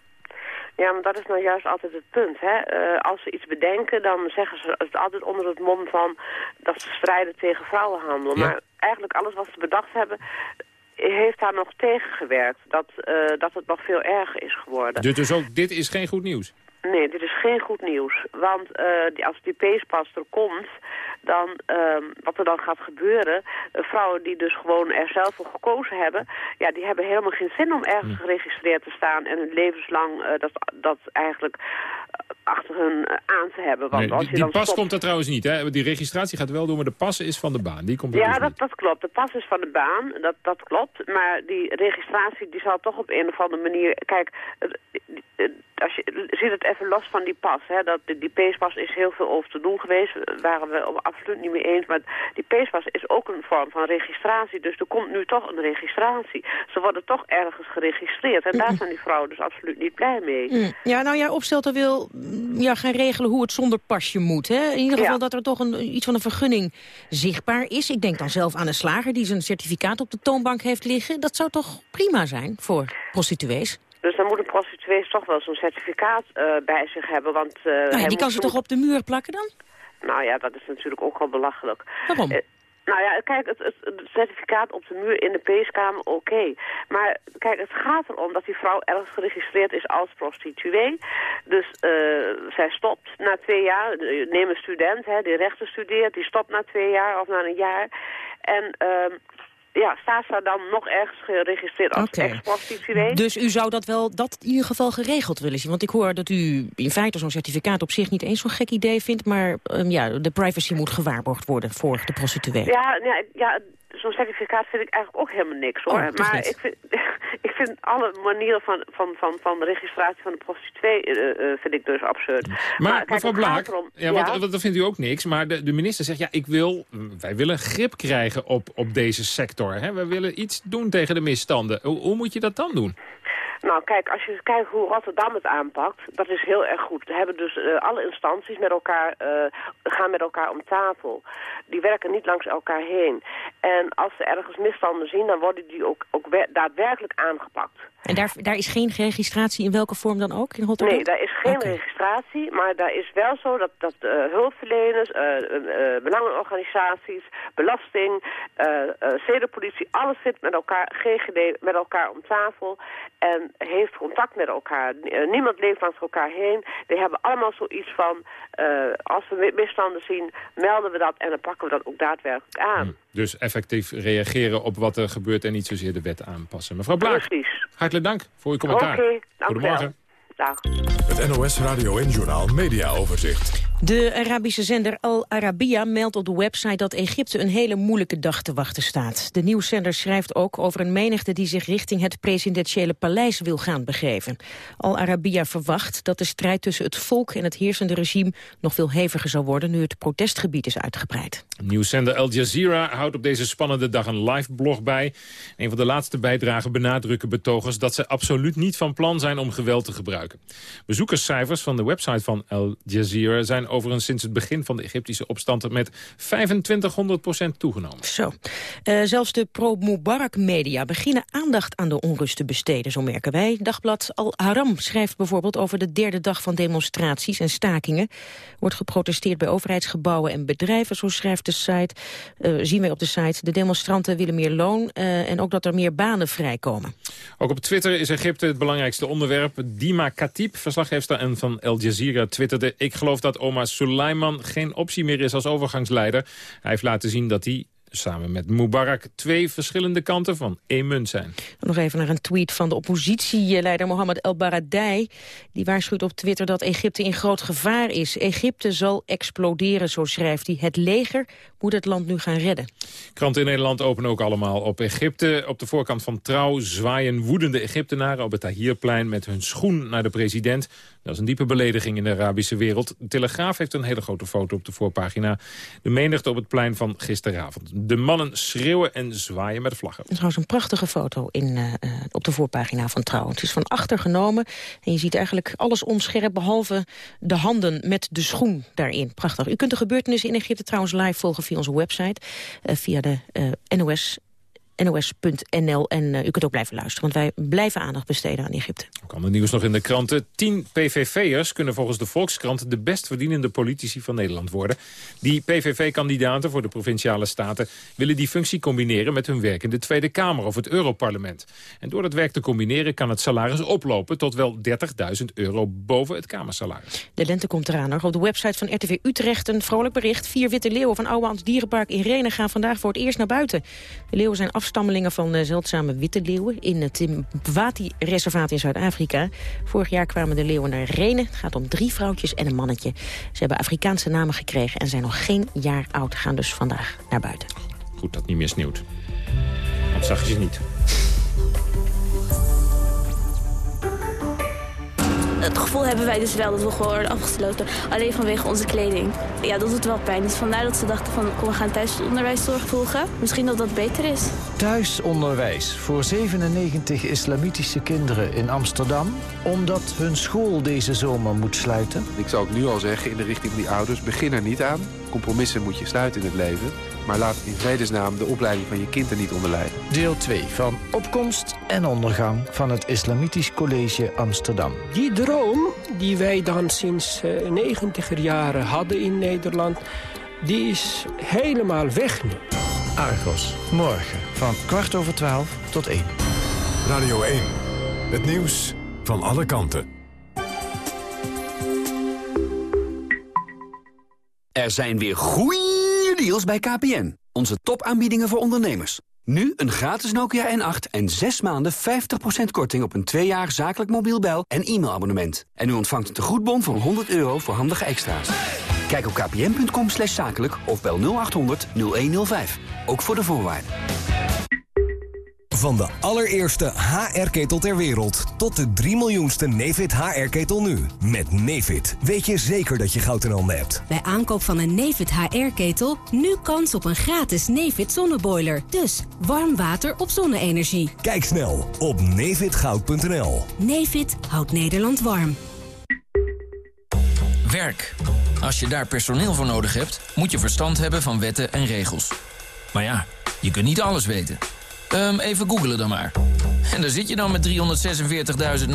Ja, maar dat is nou juist altijd het punt. Hè? Uh, als ze iets bedenken, dan zeggen ze het altijd onder het mom van... dat ze strijden tegen vrouwenhandel. Maar eigenlijk alles wat ze bedacht hebben heeft daar nog tegengewerkt. Dat, uh, dat het nog veel erger is geworden. Dus, dus ook dit is geen goed nieuws? Nee, dit is geen goed nieuws. Want uh, als die peespas er komt, dan uh, wat er dan gaat gebeuren... Uh, vrouwen die dus gewoon er zelf voor gekozen hebben... ja, die hebben helemaal geen zin om ergens hm. geregistreerd te staan... en hun levenslang dat, dat eigenlijk achter hun aan te hebben. Want nee, als je die dan pas stopt... komt er trouwens niet, hè? Die registratie gaat wel door, maar de pas is van de baan. Die komt ja, dus dat, dat klopt. De pas is van de baan, dat, dat klopt. Maar die registratie die zal toch op een of andere manier... Kijk, als je ziet het even los van die pas. Hè, dat, die peespas is heel veel over te doen geweest. Daar waren we absoluut niet mee eens. Maar die peespas is ook een vorm van registratie. Dus er komt nu toch een registratie. Ze worden toch ergens geregistreerd. En daar zijn die vrouwen dus absoluut niet blij mee. Mm. Ja, nou ja, Opstelter wil mm, ja, gaan regelen hoe het zonder pasje moet. Hè? In ieder geval dat er toch een, iets van een vergunning zichtbaar is. Ik denk dan zelf aan een slager die zijn certificaat op de toonbank heeft liggen. Dat zou toch prima zijn voor prostituees? Dus dan moet een prostituee toch wel zo'n certificaat uh, bij zich hebben. Want, uh, nou ja, die kan ze toch op de muur plakken dan? Nou ja, dat is natuurlijk ook al belachelijk. Waarom? Uh, Nou ja, kijk, het, het, certificaat op de muur in de peeskamer, oké. Maar kijk, het gaat erom dat die vrouw ergens geregistreerd is als prostituee. Dus uh, zij stopt na twee jaar. Neem een student, hè, die rechten studeert, die stopt na twee jaar of na een jaar. En... Uh, ja, staat ze dan nog ergens geregistreerd als okay. ex-prostituee. Dus u zou dat wel dat in ieder geval geregeld willen zien? Want ik hoor dat u in feite zo'n certificaat op zich niet eens zo'n gek idee vindt... maar um, ja, de privacy moet gewaarborgd worden voor de prostituee. Ja, ja, ja zo'n certificaat vind ik eigenlijk ook helemaal niks hoor. Oh, maar ik vind, ik vind alle manieren van, van, van, van de registratie van de prostituee uh, vind ik dus absurd. Maar, maar mevrouw Blaak, ja, ja? Want, dat vindt u ook niks. Maar de, de minister zegt, ja, ik wil, wij willen grip krijgen op, op deze sector. Hè? We willen iets doen tegen de misstanden. Hoe, hoe moet je dat dan doen? Nou, kijk, als je kijkt hoe Rotterdam het aanpakt, dat is heel erg goed. We hebben dus uh, alle instanties met elkaar, uh, gaan met elkaar om tafel. Die werken niet langs elkaar heen. En als ze ergens misstanden zien, dan worden die ook, ook daadwerkelijk aangepakt. En daar, daar is geen registratie in welke vorm dan ook in Rotterdam? Nee, daar is geen registratie, maar daar is wel zo dat, dat uh, hulpverleners, belangenorganisaties, belasting, zedenpolitie, alles zit met elkaar, GGD, met elkaar om tafel. En heeft contact met elkaar. Eh, niemand leeft langs elkaar heen. Die hebben allemaal zoiets van, uh, als we misstanden zien, melden we dat en dan pakken we dat ook daadwerkelijk aan. Hm, dus effectief reageren op wat er gebeurt en niet zozeer de wet aanpassen. Mevrouw Blaak, Precies. hartelijk dank voor uw commentaar. Oké, okay, Goedemorgen. Dag. Het NOS Radio en Journaal Media Overzicht. De Arabische zender Al Arabiya meldt op de website dat Egypte een hele moeilijke dag te wachten staat. De nieuwszender schrijft ook over een menigte die zich richting het presidentiële paleis wil gaan begeven. Al Arabiya verwacht dat de strijd tussen het volk en het heersende regime nog veel heviger zal worden nu het protestgebied is uitgebreid. Nieuwszender Al Jazeera houdt op deze spannende dag een live blog bij. Een van de laatste bijdragen benadrukken betogers dat ze absoluut niet van plan zijn om geweld te gebruiken. Bezoekerscijfers van de website van Al Jazeera zijn overigens sinds het begin van de Egyptische opstand met 2500% toegenomen. Zo. Uh, zelfs de pro-Mubarak-media beginnen aandacht aan de onrust te besteden, zo merken wij. Dagblad Al-Haram schrijft bijvoorbeeld over de derde dag van demonstraties en stakingen. Wordt geprotesteerd bij overheidsgebouwen en bedrijven, zo schrijft de site. Uh, zien wij op de site. De demonstranten willen meer loon uh, en ook dat er meer banen vrijkomen. Ook op Twitter is Egypte het belangrijkste onderwerp. Dima Khatib, verslaggever en van Al Jazeera, twitterde... ik geloof dat oma maar Suleiman geen optie meer is als overgangsleider. Hij heeft laten zien dat hij samen met Mubarak twee verschillende kanten van één munt zijn. Nog even naar een tweet van de oppositieleider Mohammed El Baradei. Die waarschuwt op Twitter dat Egypte in groot gevaar is. Egypte zal exploderen, zo schrijft hij. Het leger moet het land nu gaan redden. Kranten in Nederland openen ook allemaal op Egypte. Op de voorkant van Trouw zwaaien woedende Egyptenaren op het Tahrirplein... met hun schoen naar de president. Dat is een diepe belediging in de Arabische wereld. De Telegraaf heeft een hele grote foto op de voorpagina. De menigte op het plein van gisteravond. De mannen schreeuwen en zwaaien met vlaggen. Het is een prachtige foto in, uh, op de voorpagina van Trouw. Het is van achter genomen en je ziet eigenlijk alles onscherp... behalve de handen met de schoen daarin. Prachtig. U kunt de gebeurtenissen in Egypte trouwens live volgen via onze website. Uh, via de NOS nos.nl. En uh, u kunt ook blijven luisteren, want wij blijven aandacht besteden aan Egypte. Ook ander nieuws nog in de kranten. Tien PVV'ers kunnen volgens de Volkskrant de best verdienende politici van Nederland worden. Die PVV-kandidaten voor de Provinciale Staten willen die functie combineren met hun werk in de Tweede Kamer of het Europarlement. En door dat werk te combineren kan het salaris oplopen tot wel 30.000 euro boven het Kamersalaris. De lente komt eraan. Nog op de website van RTV Utrecht een vrolijk bericht. Vier witte leeuwen van Ouwehands Dierenpark in Renen gaan vandaag voor het eerst naar buiten. De leeuwen zijn afstammelingen van uh, zeldzame witte leeuwen... in het Wati-reservaat in Zuid-Afrika. Vorig jaar kwamen de leeuwen naar Renen. Het gaat om drie vrouwtjes en een mannetje. Ze hebben Afrikaanse namen gekregen en zijn nog geen jaar oud. Gaan dus vandaag naar buiten. Goed dat niet meer sneeuwt. Dat zag je niet. het gevoel hebben wij dus wel dat we gewoon worden afgesloten. Alleen vanwege onze kleding. Ja, dat doet wel pijn. Dus vandaar dat ze dachten van, kom we gaan thuisonderwijszorg volgen. Misschien dat dat beter is. Thuisonderwijs voor 97 islamitische kinderen in Amsterdam. Omdat hun school deze zomer moet sluiten. Ik zou ook nu al zeggen in de richting van die ouders, begin er niet aan. Compromissen moet je sluiten in het leven. Maar laat in vredesnaam de opleiding van je kind er niet onder lijden. Deel 2 van Opkomst en Ondergang van het Islamitisch College Amsterdam. Die droom die wij dan sinds uh, negentiger jaren hadden in Nederland... die is helemaal weg nu. Argos. Morgen van kwart over twaalf tot één. Radio 1. Het nieuws van alle kanten. Er zijn weer goeie deals bij KPN. Onze topaanbiedingen voor ondernemers. Nu een gratis Nokia N8 en 6 maanden 50% korting op een 2 jaar zakelijk mobiel bel- en e-mailabonnement. En u ontvangt een tegoedbon van 100 euro voor handige extra's. Kijk op kpn.com slash zakelijk of bel 0800 0105. Ook voor de voorwaarden. Van de allereerste HR-ketel ter wereld tot de 3 miljoenste Nefit HR-ketel nu. Met Nefit weet je zeker dat je goud in handen hebt. Bij aankoop van een Nefit HR-ketel nu kans op een gratis Nefit zonneboiler. Dus warm water op zonne-energie. Kijk snel op nefitgoud.nl. Nefit houdt Nederland warm. Werk. Als je daar personeel voor nodig hebt, moet je verstand hebben van wetten en regels. Maar ja, je kunt niet alles weten. Ehm, even googelen dan maar. En daar zit je dan met 346.900